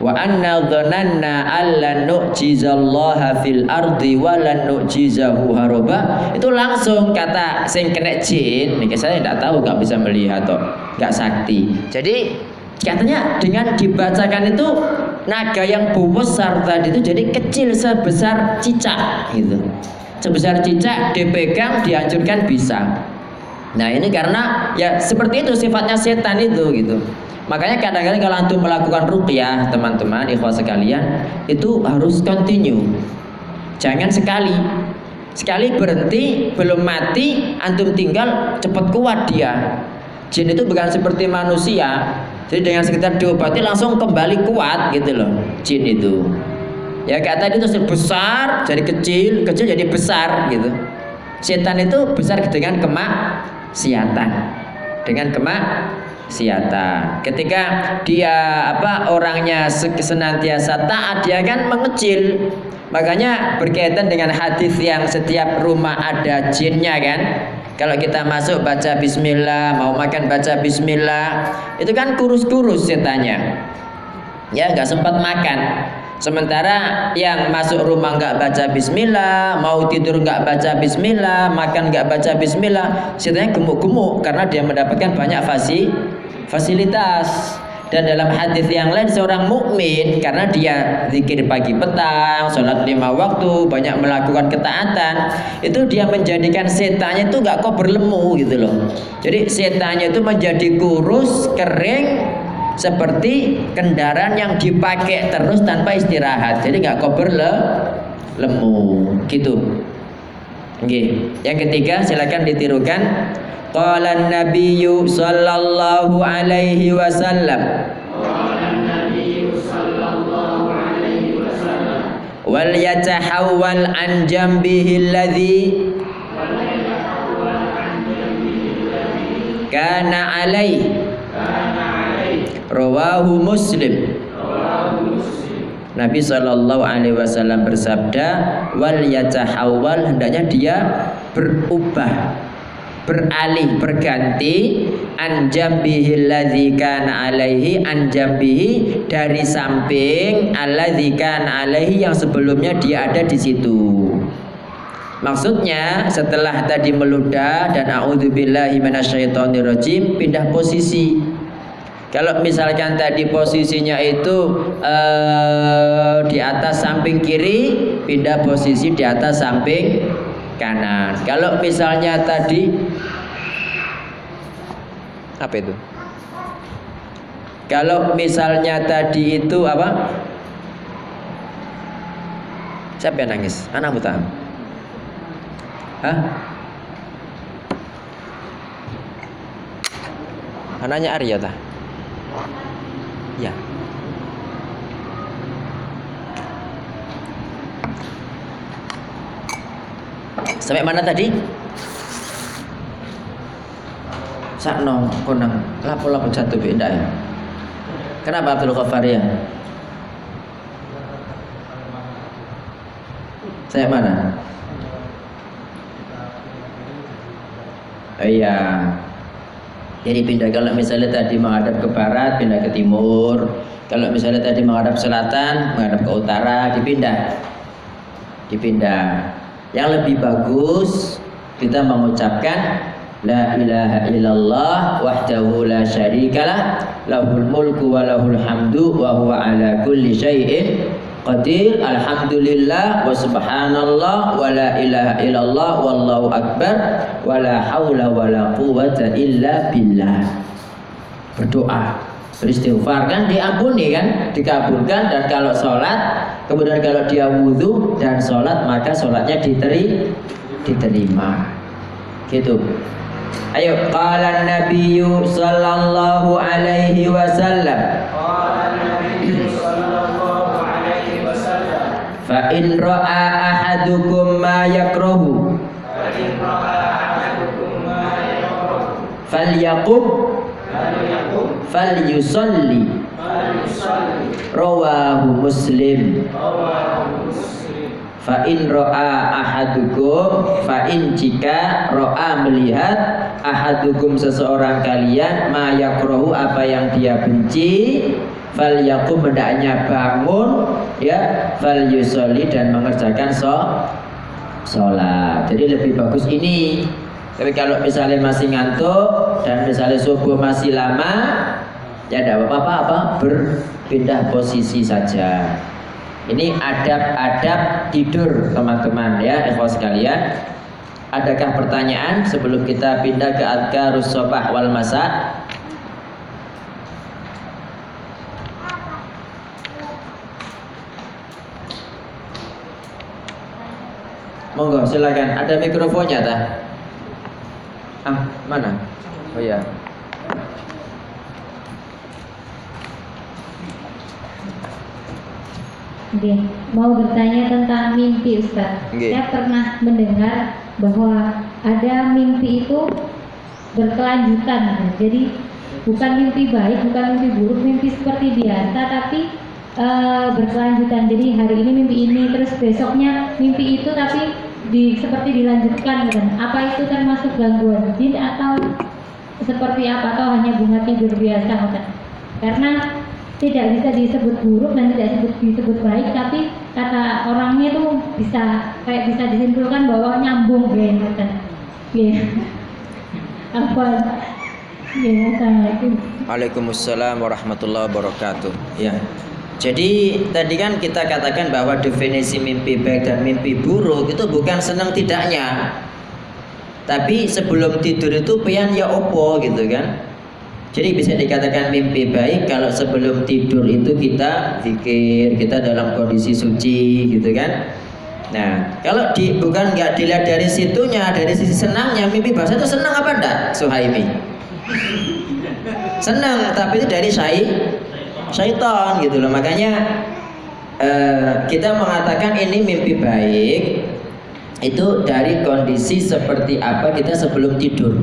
Wa anna dhananna alla nu'jizallaha fil ardi wa lan nu'jizahu haroba itu langsung kata sing kena jin. Nih saya tidak tahu nggak bisa melihat toh nggak sakti. Jadi katanya dengan dibacakan itu naga yang besar tadi itu jadi kecil sebesar cicak gitu. Sebesar cicak dipegang dihancurkan bisa. Nah ini karena ya seperti itu sifatnya setan itu gitu. Makanya kadang-kadang kalau antum melakukan ruqyah teman-teman ikhwah sekalian itu harus continue. Jangan sekali. Sekali berhenti belum mati antum tinggal cepat kuat dia. Jin itu bukan seperti manusia jadi dengan sekitar diobati langsung kembali kuat gitu loh jin itu. Ya kayak tadi itu besar jadi kecil, kecil jadi besar gitu. Setan itu besar dengan kemaksiatan. Dengan kemaksiatan. Ketika dia apa orangnya senantiasa taat dia kan mengecil. Makanya berkaitan dengan hadis yang setiap rumah ada jinnya kan kalau kita masuk baca bismillah, mau makan baca bismillah, itu kan kurus-kurus setannya. ya nggak sempat makan Sementara yang masuk rumah nggak baca bismillah, mau tidur nggak baca bismillah, makan nggak baca bismillah, setannya gemuk-gemuk karena dia mendapatkan banyak fasi, fasilitas. Dan dalam hadis yang lain seorang mukmin karena dia zikir pagi petang, sholat lima waktu, banyak melakukan ketaatan, itu dia menjadikan setannya itu nggak kok berlemu gitu loh. Jadi setannya itu menjadi kurus, kering, seperti kendaraan yang dipakai terus tanpa istirahat. Jadi nggak kok berlemu gitu. Oke. Yang ketiga silakan ditirukan. Qala an-nabiyyu sallallahu alaihi wasallam. Wal yatahawwal an jambihi alladhi kana alaihi. Rawahu muslim Nabi Shallallahu Alaihi Wasallam bersabda, wal yatahawwal hendaknya dia berubah beralih berganti anjambihi kana alaihi anjambihi dari samping alladzi kana alaihi yang sebelumnya dia ada di situ. Maksudnya setelah tadi meludah dan a'udzubillahi minasyaitonirrajim pindah posisi. Kalau misalkan tadi posisinya itu uh, di atas samping kiri, pindah posisi di atas samping kanan. Kalau misalnya tadi apa itu? Kalau misalnya tadi itu apa? Siapa yang nangis? Anak buta. Hah? Anaknya Arya tah? Ya. Sampai mana tadi? Sakno konang lapo-lapo jatuh beda ya. Kenapa Abdul Ghaffar ya? Saya mana? Oh iya. Jadi pindah kalau misalnya tadi menghadap ke barat, pindah ke timur. Kalau misalnya tadi menghadap selatan, menghadap ke utara, dipindah. Dipindah. Yang lebih bagus kita mengucapkan La ilaha illallah wahdahu la syarikalah lahul mulku wa lahul hamdu wa huwa ala kulli syai'in qadir alhamdulillah wa subhanallah wa la ilaha illallah wallahu akbar wa la haula wa la quwata illa billah. Berdoa beristighfar. Kan diampuni kan? Dikabulkan dan kalau sholat kemudian kalau dia wudhu dan sholat maka sholatnya diteri, diterima. Gitu. Ayo qala nabiyyu sallallahu alaihi wasallam fa in ra'a ahadukum ma yakrahu. Falyaqum. Falyusalli. Rawahu muslim. Fa in ro'a ahadukum fa in jika ro'a melihat ahadukum seseorang kalian ma yakrohu apa yang dia benci fal yakum hendaknya bangun ya fal yusoli dan mengerjakan so sholat jadi lebih bagus ini tapi kalau misalnya masih ngantuk dan misalnya subuh masih lama, ya tidak apa-apa apa berpindah posisi saja. Ini adab-adab tidur teman-teman ya, ikhwas sekalian. Adakah pertanyaan sebelum kita pindah ke adkarus sobah wal masa? Monggo silakan. Ada mikrofonnya tak? Ah, mana? Oh ya. Oke, mau bertanya tentang mimpi Ustaz. Oke. Saya pernah mendengar bahwa ada mimpi itu berkelanjutan. Jadi bukan mimpi baik, bukan mimpi buruk, mimpi seperti biasa tapi eh, berkelanjutan. Jadi hari ini mimpi ini, terus besoknya mimpi itu tapi di seperti dilanjutkan gitu. Apa itu termasuk gangguan jin atau seperti apa atau hanya bunga tidur biasa gitu? Karena tidak bisa disebut buruk dan tidak disebut, disebut baik tapi kata orangnya itu bisa kayak bisa disimpulkan bahwa nyambung gitu ya apa ya assalamualaikum Waalaikumsalam warahmatullahi wabarakatuh. Ya. Jadi tadi kan kita katakan bahwa definisi mimpi baik dan mimpi buruk itu bukan senang tidaknya. Tapi sebelum tidur itu pian ya opo gitu kan. Jadi bisa dikatakan mimpi baik kalau sebelum tidur itu kita zikir, kita dalam kondisi suci gitu kan. Nah, kalau di, bukan nggak dilihat dari situnya, dari sisi senangnya, mimpi bahasa itu senang apa enggak, Suhaimi? Senang, tapi itu dari syai, syaitan gitu loh. Makanya eh, kita mengatakan ini mimpi baik itu dari kondisi seperti apa kita sebelum tidur.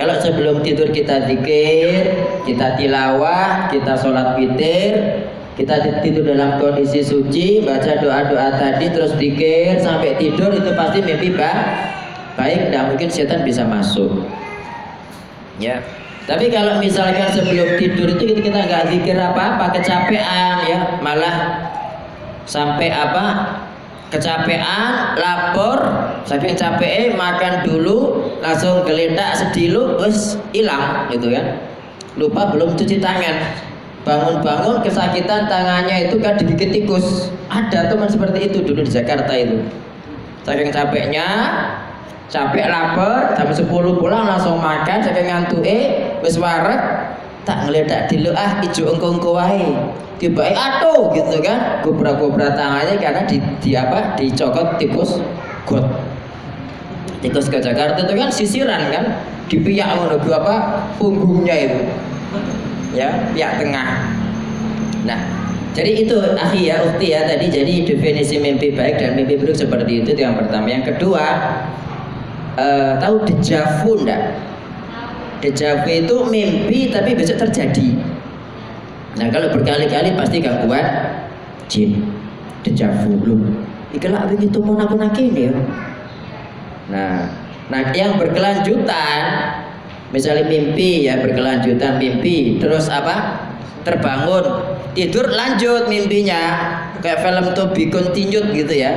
Kalau sebelum tidur kita zikir, kita tilawah, kita sholat witir, kita tidur dalam kondisi suci, baca doa-doa tadi terus zikir sampai tidur itu pasti mimpi baik. Baik, tidak mungkin setan bisa masuk. Ya. Tapi kalau misalkan sebelum tidur itu kita nggak zikir apa-apa, kecapean ya, malah sampai apa? Kecapean, lapor, saking capek makan dulu, langsung geletak sedilu, terus hilang gitu kan. Lupa belum cuci tangan. Bangun-bangun kesakitan tangannya itu kan digigit tikus. Ada teman seperti itu dulu di Jakarta itu. Saking capeknya, capek lapar jam 10 pulang langsung makan saking eh wis wareg tak ngeledak dulu ah ijo engko-engko wae. Tiba eh atuh gitu kan gobra-gobra tangannya karena di, di apa dicokot tikus got. Tikus ke Jakarta itu kan sisiran kan di pihak ngono apa punggungnya itu. Ya pihak tengah. Nah jadi itu akhi ya ukti ya tadi. Jadi definisi mimpi baik dan mimpi buruk seperti itu itu yang pertama. Yang kedua uh, tahu dejavu enggak? Dejavu itu mimpi tapi besok terjadi. Nah kalau berkali-kali pasti gangguan jin. Dejavu belum. Ikalah begitu mau nakut ya. Nah, nah yang berkelanjutan, misalnya mimpi ya berkelanjutan mimpi, terus apa? Terbangun, tidur lanjut mimpinya, kayak film to be continued gitu ya.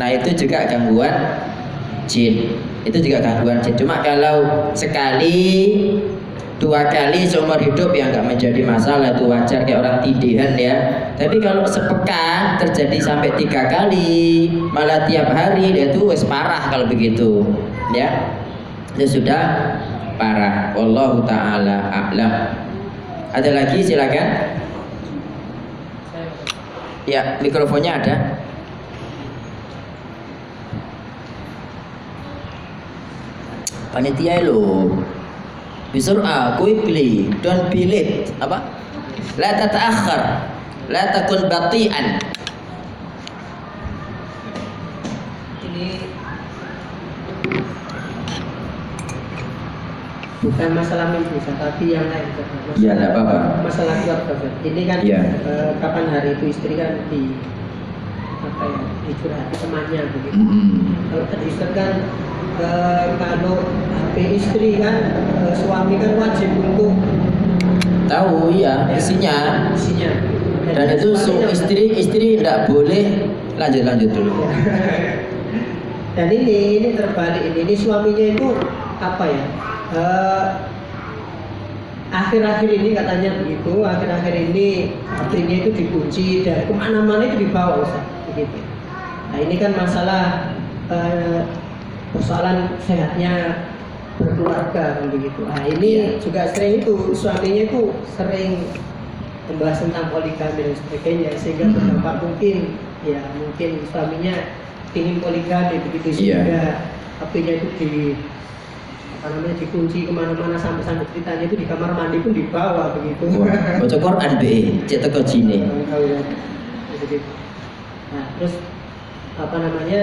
Nah itu juga gangguan jin. Itu juga gangguan jin. Cuma kalau sekali dua kali seumur hidup yang nggak menjadi masalah itu wajar kayak orang tidihan ya. Tapi kalau sepekan terjadi sampai tiga kali malah tiap hari itu wes parah kalau begitu ya. Itu sudah parah. Allah taala a'lam. Ada lagi silakan. Ya mikrofonnya ada panitia lo bisur'a quickly don't be late apa? La tata'akhir la takun bati'an. Ini bukan masalah mimpi tapi yang lain masalah, ya tidak apa-apa. Masalah keluarga ini kan ya. eh, kapan hari itu istri kan di apa ya dicurhati temannya begitu. Mm -hmm. kalau tadi kan eh, kalau HP istri kan eh, suami kan wajib untuk tahu iya isinya. Isinya. Dan itu su istri istri tidak boleh. Lanjut lanjut dulu. Dan ini ini terbalik ini, ini suaminya itu apa ya? Eh, akhir-akhir ini katanya begitu. Akhir-akhir ini HP-nya itu dikunci dan ke mana-mana itu dibawa Ustaz. Begitu. Nah ini kan masalah eh, persoalan sehatnya berkeluarga begitu. Nah ini juga sering itu suaminya itu sering membahas tentang poligami dan sebagainya sehingga Hmm. berdampak mungkin ya mungkin suaminya ingin poligami begitu Iya. sehingga HP-nya itu di apa namanya dikunci ke mana-mana sampai sampai ceritanya itu di kamar mandi pun dibawa begitu. Baca Quran be ya. Begitu. Nah terus apa namanya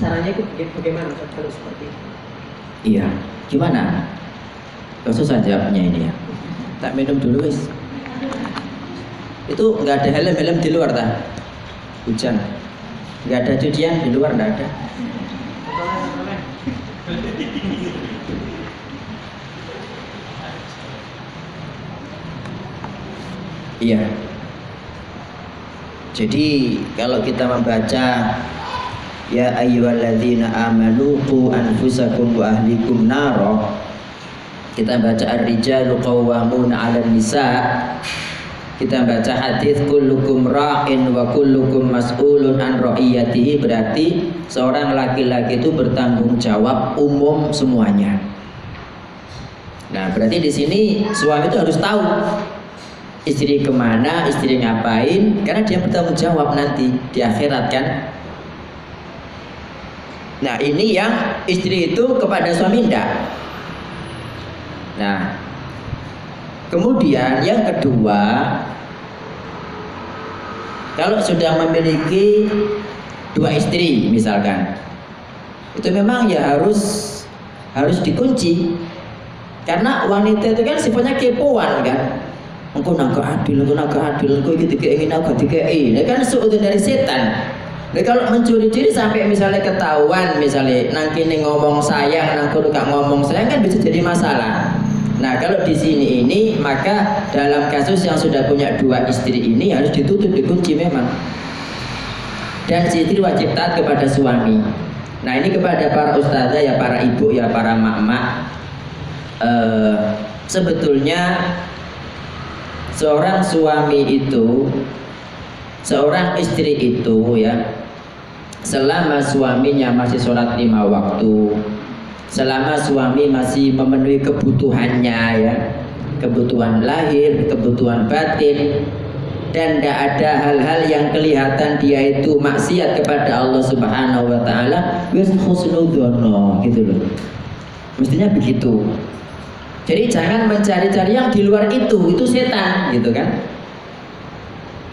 sarannya itu baga- bagaimana Ustaz, kalau seperti itu? iya gimana? Susah jawabnya ini ya. Tak minum dulu wis itu nggak ada helm-helm di luar tak hujan. Nggak ada cucian di luar nggak ada. Iya. Jadi kalau kita membaca ya ayyuhalladzina amanu qu anfusakum wa ahlikum naro kita baca ar-rijalu qawwamuna 'alan nisa kita baca hadis kullukum ra'in wa kullukum mas'ulun an ra'iyatihi berarti seorang laki-laki itu bertanggung jawab umum semuanya. Nah, berarti di sini suami itu harus tahu istri ke mana, istri ngapain, karena dia bertanggung jawab nanti di akhirat kan. Nah, ini yang istri itu kepada suami enggak. Nah, kemudian yang kedua, kalau sudah memiliki dua istri misalkan, itu memang ya harus harus dikunci. Karena wanita itu kan sifatnya kepoan kan. Engkau naga adil, engkau naga adil, engkau gitu ingin naga dikei. Ini kan suatu dari setan. Nah, kalau mencuri-curi sampai misalnya ketahuan, misalnya nanti nih ngomong sayang, nanti gak ngomong sayang kan bisa jadi masalah. Nah kalau di sini ini maka dalam kasus yang sudah punya dua istri ini harus ditutup dikunci memang. Dan si istri wajib taat kepada suami. Nah ini kepada para ustazah ya para ibu ya para mak-mak. Eh, sebetulnya seorang suami itu, seorang istri itu ya selama suaminya masih sholat lima waktu, selama suami masih memenuhi kebutuhannya ya kebutuhan lahir, kebutuhan batin dan tidak ada hal-hal yang kelihatan dia itu maksiat kepada Allah Subhanahu wa taala wis gitu loh. Mestinya begitu. Jadi jangan mencari-cari yang di luar itu, itu setan gitu kan.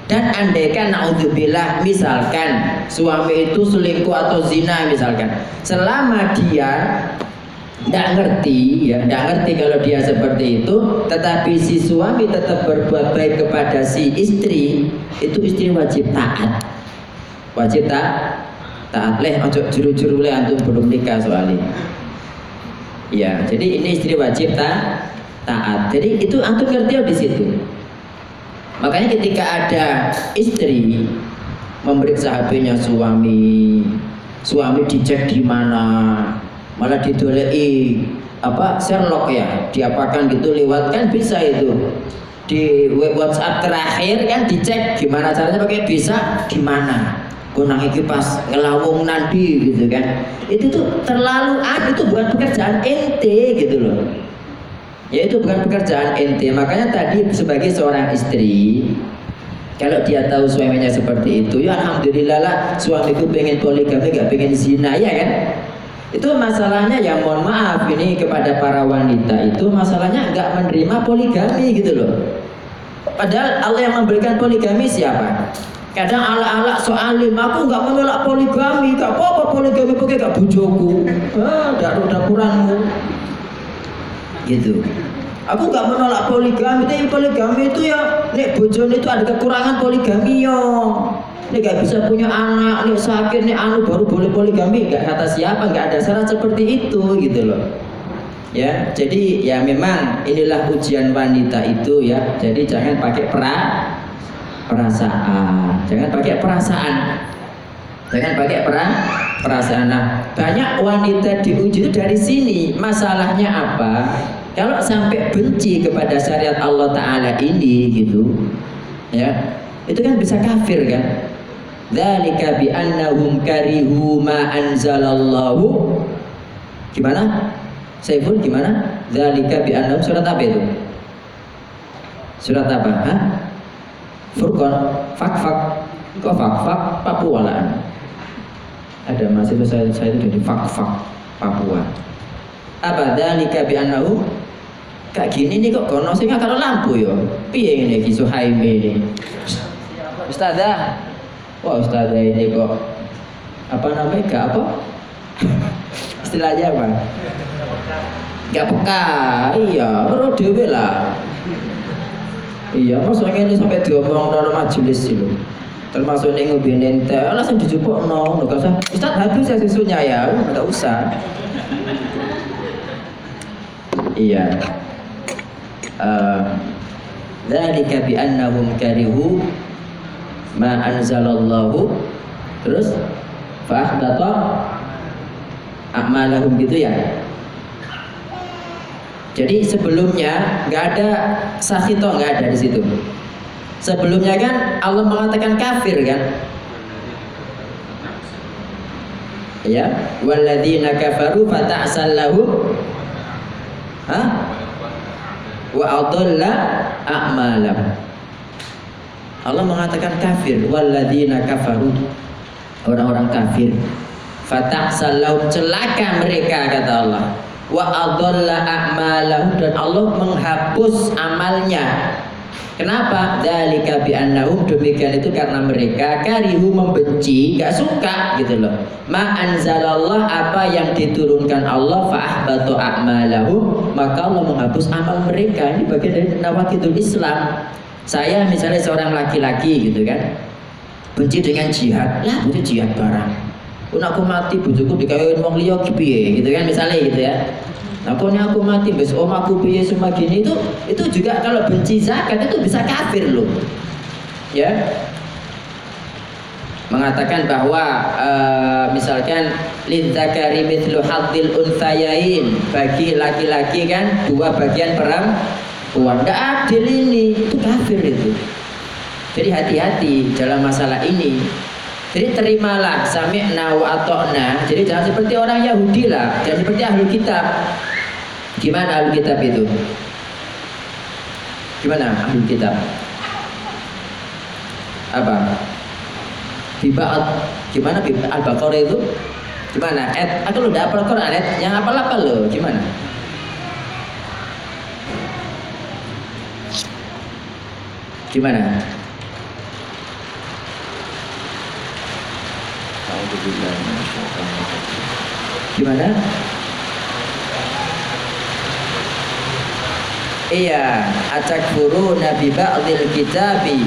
Dan andaikan naudzubillah misalkan suami itu selingkuh atau zina misalkan, selama dia tidak ngerti ya tidak ngerti kalau dia seperti itu tetapi si suami tetap berbuat baik kepada si istri itu istri wajib taat. Wajib tak taat. Leh ojo juru-juru leh antum belum nikah soalnya ya jadi ini istri wajib tak taat. Jadi itu antum ngerti di situ makanya ketika ada istri memeriksa HP-nya suami suami dicek di mana malah didolei apa Sherlock ya diapakan gitu lewat kan bisa itu. Di web WhatsApp terakhir kan dicek gimana caranya pakai bisa gimana kunang iki pas ngelawung nanti gitu kan. Itu tuh terlalu ah itu bukan pekerjaan ente gitu loh ya itu bukan pekerjaan ente makanya tadi sebagai seorang istri kalau dia tahu suaminya seperti itu ya alhamdulillah lah suamiku pengen poligami gak pengen zina ya kan? Itu masalahnya ya mohon maaf ini kepada para wanita itu masalahnya nggak menerima poligami gitu loh. Padahal Allah yang memberikan poligami siapa? Kadang ala-ala soalim aku nggak menolak poligami gak apa-apa poligami pakai gak bujoku ah dapur dapuranmu gitu aku nggak menolak poligami tapi poligami itu ya nek bojone itu ada kekurangan poligami yo ini gak bisa punya anak, ini sakit, ini anu baru boleh poligami, gak kata siapa, gak ada syarat seperti itu gitu loh. Ya, jadi ya memang inilah ujian wanita itu ya. Jadi jangan pakai pra perasaan, jangan pakai perasaan, jangan pakai pra perasaan. Nah, banyak wanita diuji dari sini. Masalahnya apa? Kalau sampai benci kepada syariat Allah Taala ini gitu, ya itu kan bisa kafir kan Dzalika bi annahum karihu ma anzalallahu. Gimana? Saiful gimana? Dzalika bi annahum surat apa itu? Surat apa? Hah? Furqan, fak fak. Kok fak fak Papua lah. Ada masih saya saya itu dari fak fak Papua. Apa dzalika bi annahum Kayak gini nih kok kono sing kalau lampu yo. Piye ngene iki Suhaimi ini? Ustazah, Wah ustazah ini kok apa namanya gak apa? Istilahnya apa? Gak peka. Iya baru dewe lah. Iya maksudnya ini sampai diomong dalam majelis itu termasuk ini ngubinin teh langsung dijupuk no nggak usah. Ustaz habis ya susunya ya. Nggak usah. Iya. Uh, dzalika bi annahum karihu ma anzalallahu. Terus fahbata a'malahum gitu ya. Jadi sebelumnya nggak ada sahito nggak ada di situ sebelumnya kan Allah mengatakan kafir kan? Ya. Walladzina kafaru fata'sal lahum ha wa adalla a'malahum Allah mengatakan kafir. Walladzina kafaru. Orang-orang kafir. Fata'sal lahum celaka mereka kata Allah. Wa adalla a'malahum dan Allah menghapus amalnya Kenapa? Dzalika bi annahum demikian itu karena mereka karihu membenci, gak suka gitu loh. Ma anzalallah apa yang diturunkan Allah fa ahbatu a'malahum, maka Allah menghapus amal mereka. Ini bagian dari nawakidul Islam. Saya misalnya seorang laki-laki gitu kan, benci dengan jihad, lah benci jihad barang. Pun aku mati bojoku dikawin wong liya piye gitu kan misalnya gitu ya. Aku nih aku mati bes om aku piye semua gini itu itu juga kalau benci zakat itu bisa kafir loh. Ya. Mengatakan bahwa uh, misalkan lidzakari mithlu hadzil unthayain bagi laki-laki kan dua bagian perempuan. Enggak adil ini, itu kafir itu. Jadi hati-hati dalam masalah ini. Jadi terimalah sami'na wa ata'na. Jadi jangan seperti orang Yahudi lah, jangan seperti ahli kitab. Gimana ahli kitab itu? Gimana ahli kitab? Apa? Biba'at Gimana Al-Baqarah itu? Gimana? Et, aku udah hafal Quran et, yang apa-apa lo, gimana? Gimana? Gimana? Iya, atakfuruna bi ba'dil kitabi?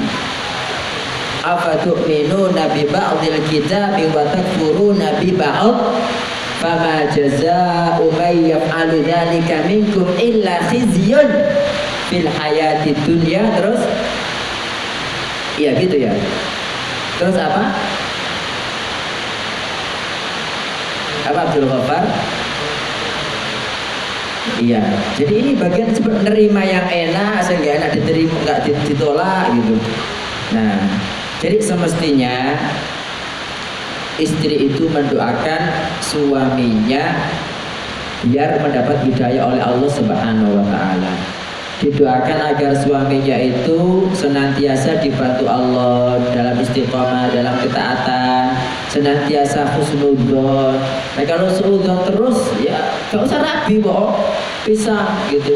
Afatu'minuna bi ba'dil kitabi wa takfuruna bi ba'd? Fama jazaa'u may yaf'alu dzalika minkum illa khizyun fil hayati dunya terus? Iya gitu ya. Terus apa? Apa Abdul Ghaffar Iya, jadi ini bagian seperti nerima yang enak, sehingga enak diterima, nggak ditolak gitu. Nah, jadi semestinya istri itu mendoakan suaminya biar mendapat hidayah oleh Allah Subhanahu wa taala. Didoakan agar suaminya itu senantiasa dibantu Allah dalam istiqomah, dalam ketaatan, senantiasa husnudzon. Nah kalau seudon terus ya gak usah rabi kok, bisa gitu.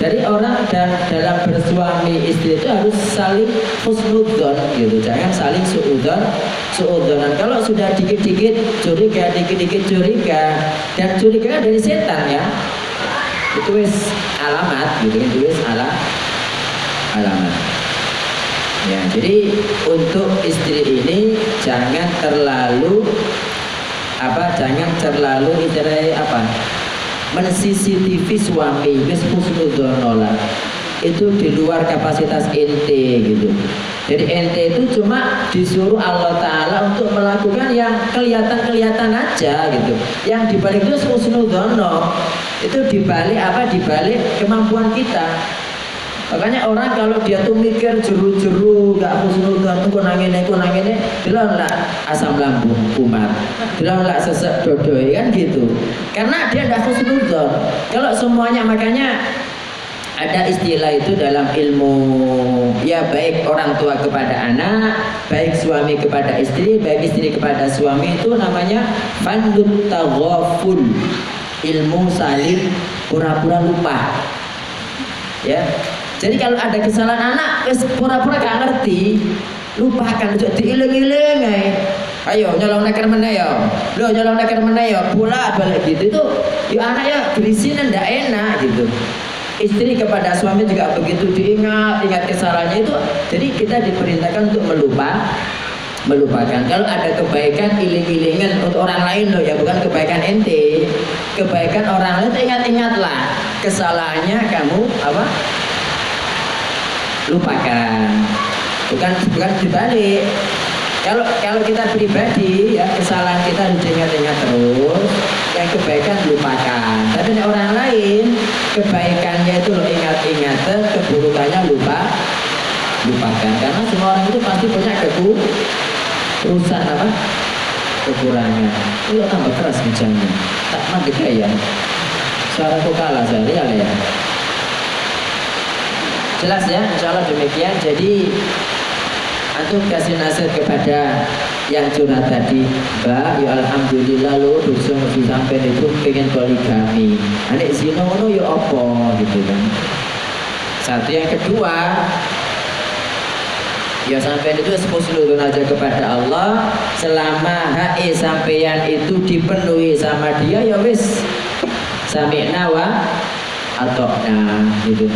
Jadi orang dan dalam bersuami istri itu harus saling husnudzon gitu, jangan saling suudon, suudonan. Kalau sudah dikit-dikit curiga, dikit-dikit curiga, dan curiga dari setan ya, itu wis alamat gitu kan itu wis ala alamat ya jadi untuk istri ini jangan terlalu apa jangan terlalu istilahnya apa? men-CCTV suami wis husnudzon itu di luar kapasitas ente gitu. Jadi ente itu cuma disuruh Allah Ta'ala untuk melakukan yang kelihatan-kelihatan aja gitu. Yang dibalik itu husnudzono itu dibalik apa? Dibalik kemampuan kita makanya orang kalau dia tuh mikir jeru-jeru gak husnudzon tuh nangin aku nangin bilang lah asam lambung kumat bilang lah sesek dodoi kan gitu karena dia tidak husnudzon kalau semuanya makanya ada istilah itu dalam ilmu ya baik orang tua kepada anak, baik suami kepada istri, baik istri kepada suami itu namanya fandut taghaful ilmu saling pura-pura lupa. Ya. Jadi kalau ada kesalahan anak, pura-pura gak ngerti, lupakan jadi diiling-iling Ayo nyolong neker mana ya? Lo nyolong neker mana ya? Pula balik gitu. Itu, ya anak ya berisin ndak enak gitu. Istri kepada suami juga begitu diingat ingat kesalahannya itu. Jadi kita diperintahkan untuk melupa melupakan. Kalau ada kebaikan iling-ilingan untuk orang lain loh ya bukan kebaikan ente. Kebaikan orang lain ingat-ingatlah. Kesalahannya kamu apa lupakan. Bukan bukan dibalik. Kalau kalau kita pribadi ya kesalahan kita diingat-ingat terus yang kebaikan lupakan. Tapi orang lain kebaikannya itu lo ingat-ingat keburukannya lupa lupakan. Karena semua orang itu pasti punya keku urusan apa? Kekurangan. Itu tambah keras bicaranya tak mati ya. Suara kalah ya ya jelas ya insya Allah demikian. Jadi antum kasih nasihat kepada yang curhat tadi mbak. Ya alhamdulillah lo dosa mesti sampai itu pengen poligami. Adik zino lo ya apa gitu kan. Satu yang kedua Ya sampai itu seluruh aja kepada Allah. Selama HE sampeyan itu dipenuhi sama dia ya wis. Sami'na wa atokna gitu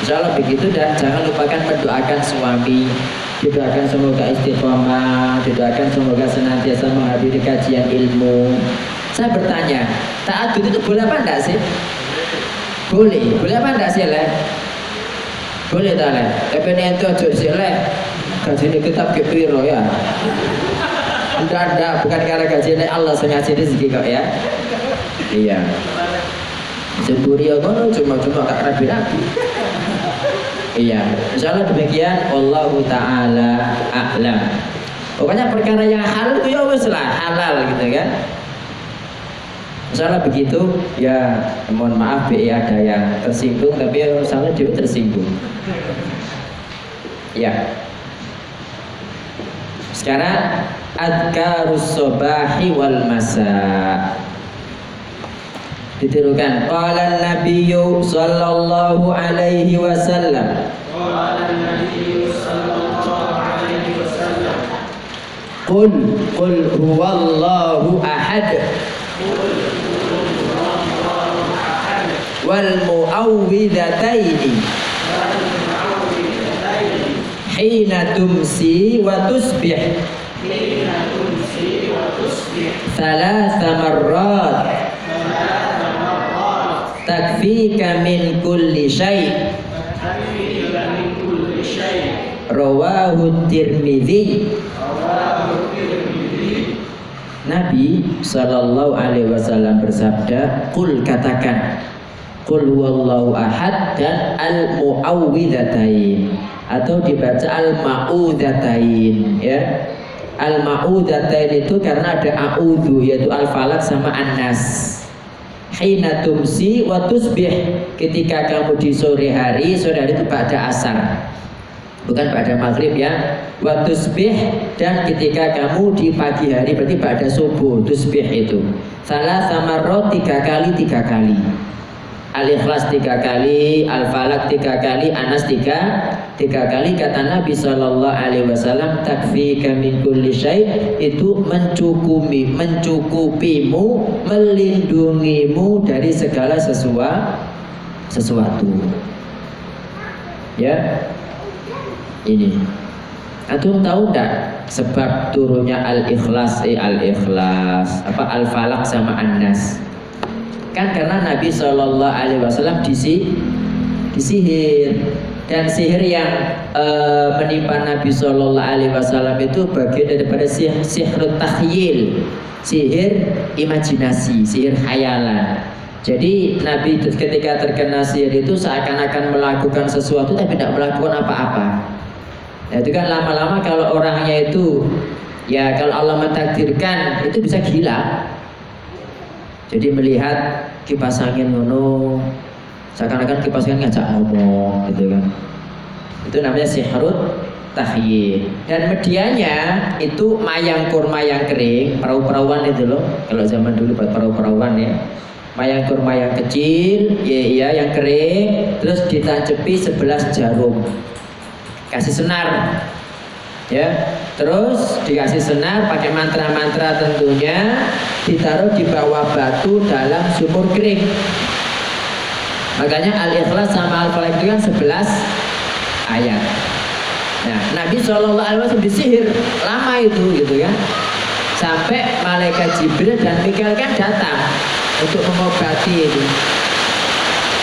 Insya Allah begitu dan jangan lupakan mendoakan suami. Didoakan semoga istiqomah Didoakan semoga senantiasa menghadiri kajian ilmu. Saya bertanya Taat itu boleh apa enggak sih? Boleh, boleh apa enggak sih leh? Boleh tak leh? Tapi ini itu aja sih leh Gajinya kitab ke piro ya? Enggak, enggak, bukan karena gajinya Allah sengaja rezeki kok ya? Iya. Jemburi ya cuma-cuma gak rabi-rabi Iya, insya Allah demikian Allah Ta'ala a'lam. Pokoknya perkara yang halal itu ya wes lah halal gitu kan. Allah begitu ya mohon maaf ya ada yang tersinggung tapi ya salah juga tersinggung. Ya. Sekarang Adkarus sobahi wal masa ditirukan. Qala nabiyyu sallallahu alaihi wasallam. Qala nabiyyu sallallahu alaihi wasallam. Qul qul huwallahu ahad. Wal muawwidataini hina tumsi wa tusbih. Hina tumsi wa tusbih. Marrat takfika min kulli syai. Rawahu tirmidzi Nabi Shallallahu Alaihi Wasallam bersabda, "Kul katakan, Kul wallahu ahad dan al muawwidatain atau dibaca al maudatain ya. Al maudatain itu karena ada a'udhu yaitu al falak sama an-nas hina tumsi wa tusbih. Ketika kamu di sore hari sore hari itu pada asar. Bukan pada maghrib ya. Wa tusbih dan ketika kamu di pagi hari berarti pada subuh tusbih itu. Salah sama roh tiga kali tiga kali. Al-Ikhlas tiga kali, Al-Falak tiga kali, Anas tiga tiga kali kata Nabi Shallallahu Alaihi Wasallam takfi kami kulli itu mencukupi mencukupimu melindungimu dari segala sesuatu sesuatu. Ya? Ini. Antum tahu tak sebab turunnya al-ikhlas eh al-ikhlas apa al-falak sama an-nas? Kan karena Nabi Shallallahu Alaihi Wasallam disi disihir dan sihir yang e, menimpa Nabi Shallallahu Alaihi Wasallam itu bagian daripada sihir sihir takhyil sihir imajinasi sihir khayalan. Jadi Nabi ketika terkena sihir itu seakan-akan melakukan sesuatu tapi tidak melakukan apa-apa. Nah, itu kan lama-lama kalau orangnya itu ya kalau Allah mentakdirkan itu bisa gila. Jadi melihat kipas angin ngono, seakan-akan kipas angin ngajak ngomong gitu kan. Itu namanya sihrut tahyid. Dan medianya itu mayang kurma yang kering, perahu-perahuan itu loh. Kalau zaman dulu buat perahu-perahuan ya. Mayang kurma yang kecil, ya iya yang kering, terus ditancepi sebelas jarum. Kasih senar. Ya, terus dikasih senar pakai mantra-mantra tentunya ditaruh di bawah batu dalam sumur kering. Makanya Al-Ikhlas sama Al-Falaq itu kan 11 ayat. Nah, Nabi Shallallahu Alaihi Wasallam disihir lama itu gitu kan, sampai malaikat Jibril dan Mikael kan datang untuk mengobati itu.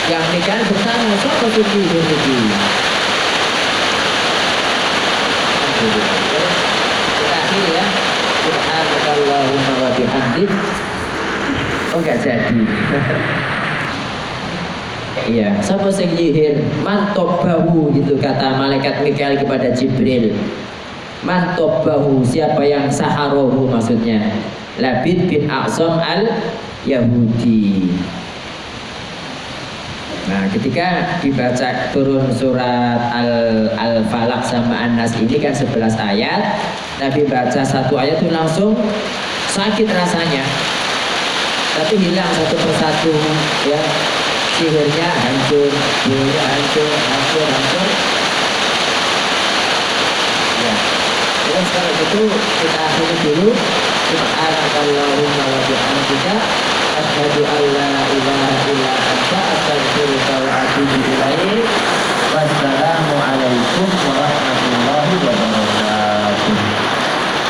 Yang Mikael bertanya, siapa? Rasulillah. Kita akhiri ya. Subhanakallahumma wa bihamdik. Oh enggak jadi. Iya, siapa sing nyihir mantop bahu gitu kata malaikat Mikael kepada Jibril. Mantop bahu siapa yang saharohu maksudnya. Labid bin Aqsam al Yahudi. Nah, ketika dibaca turun surat Al Al Falak sama An-Nas ini kan 11 ayat, Nabi baca satu ayat itu langsung sakit rasanya. Tapi hilang satu persatu ya. Sihirnya hancur, sihirnya hancur, hancur, hancur. Ya. Terus kalau gitu kita akhiri dulu. Subhanakallahumma wa bihamdika asyhadu an la ilaha illa anta astaghfiruka wa atubu ilaik. Wassalamu alaikum warahmatullahi wabarakatuh.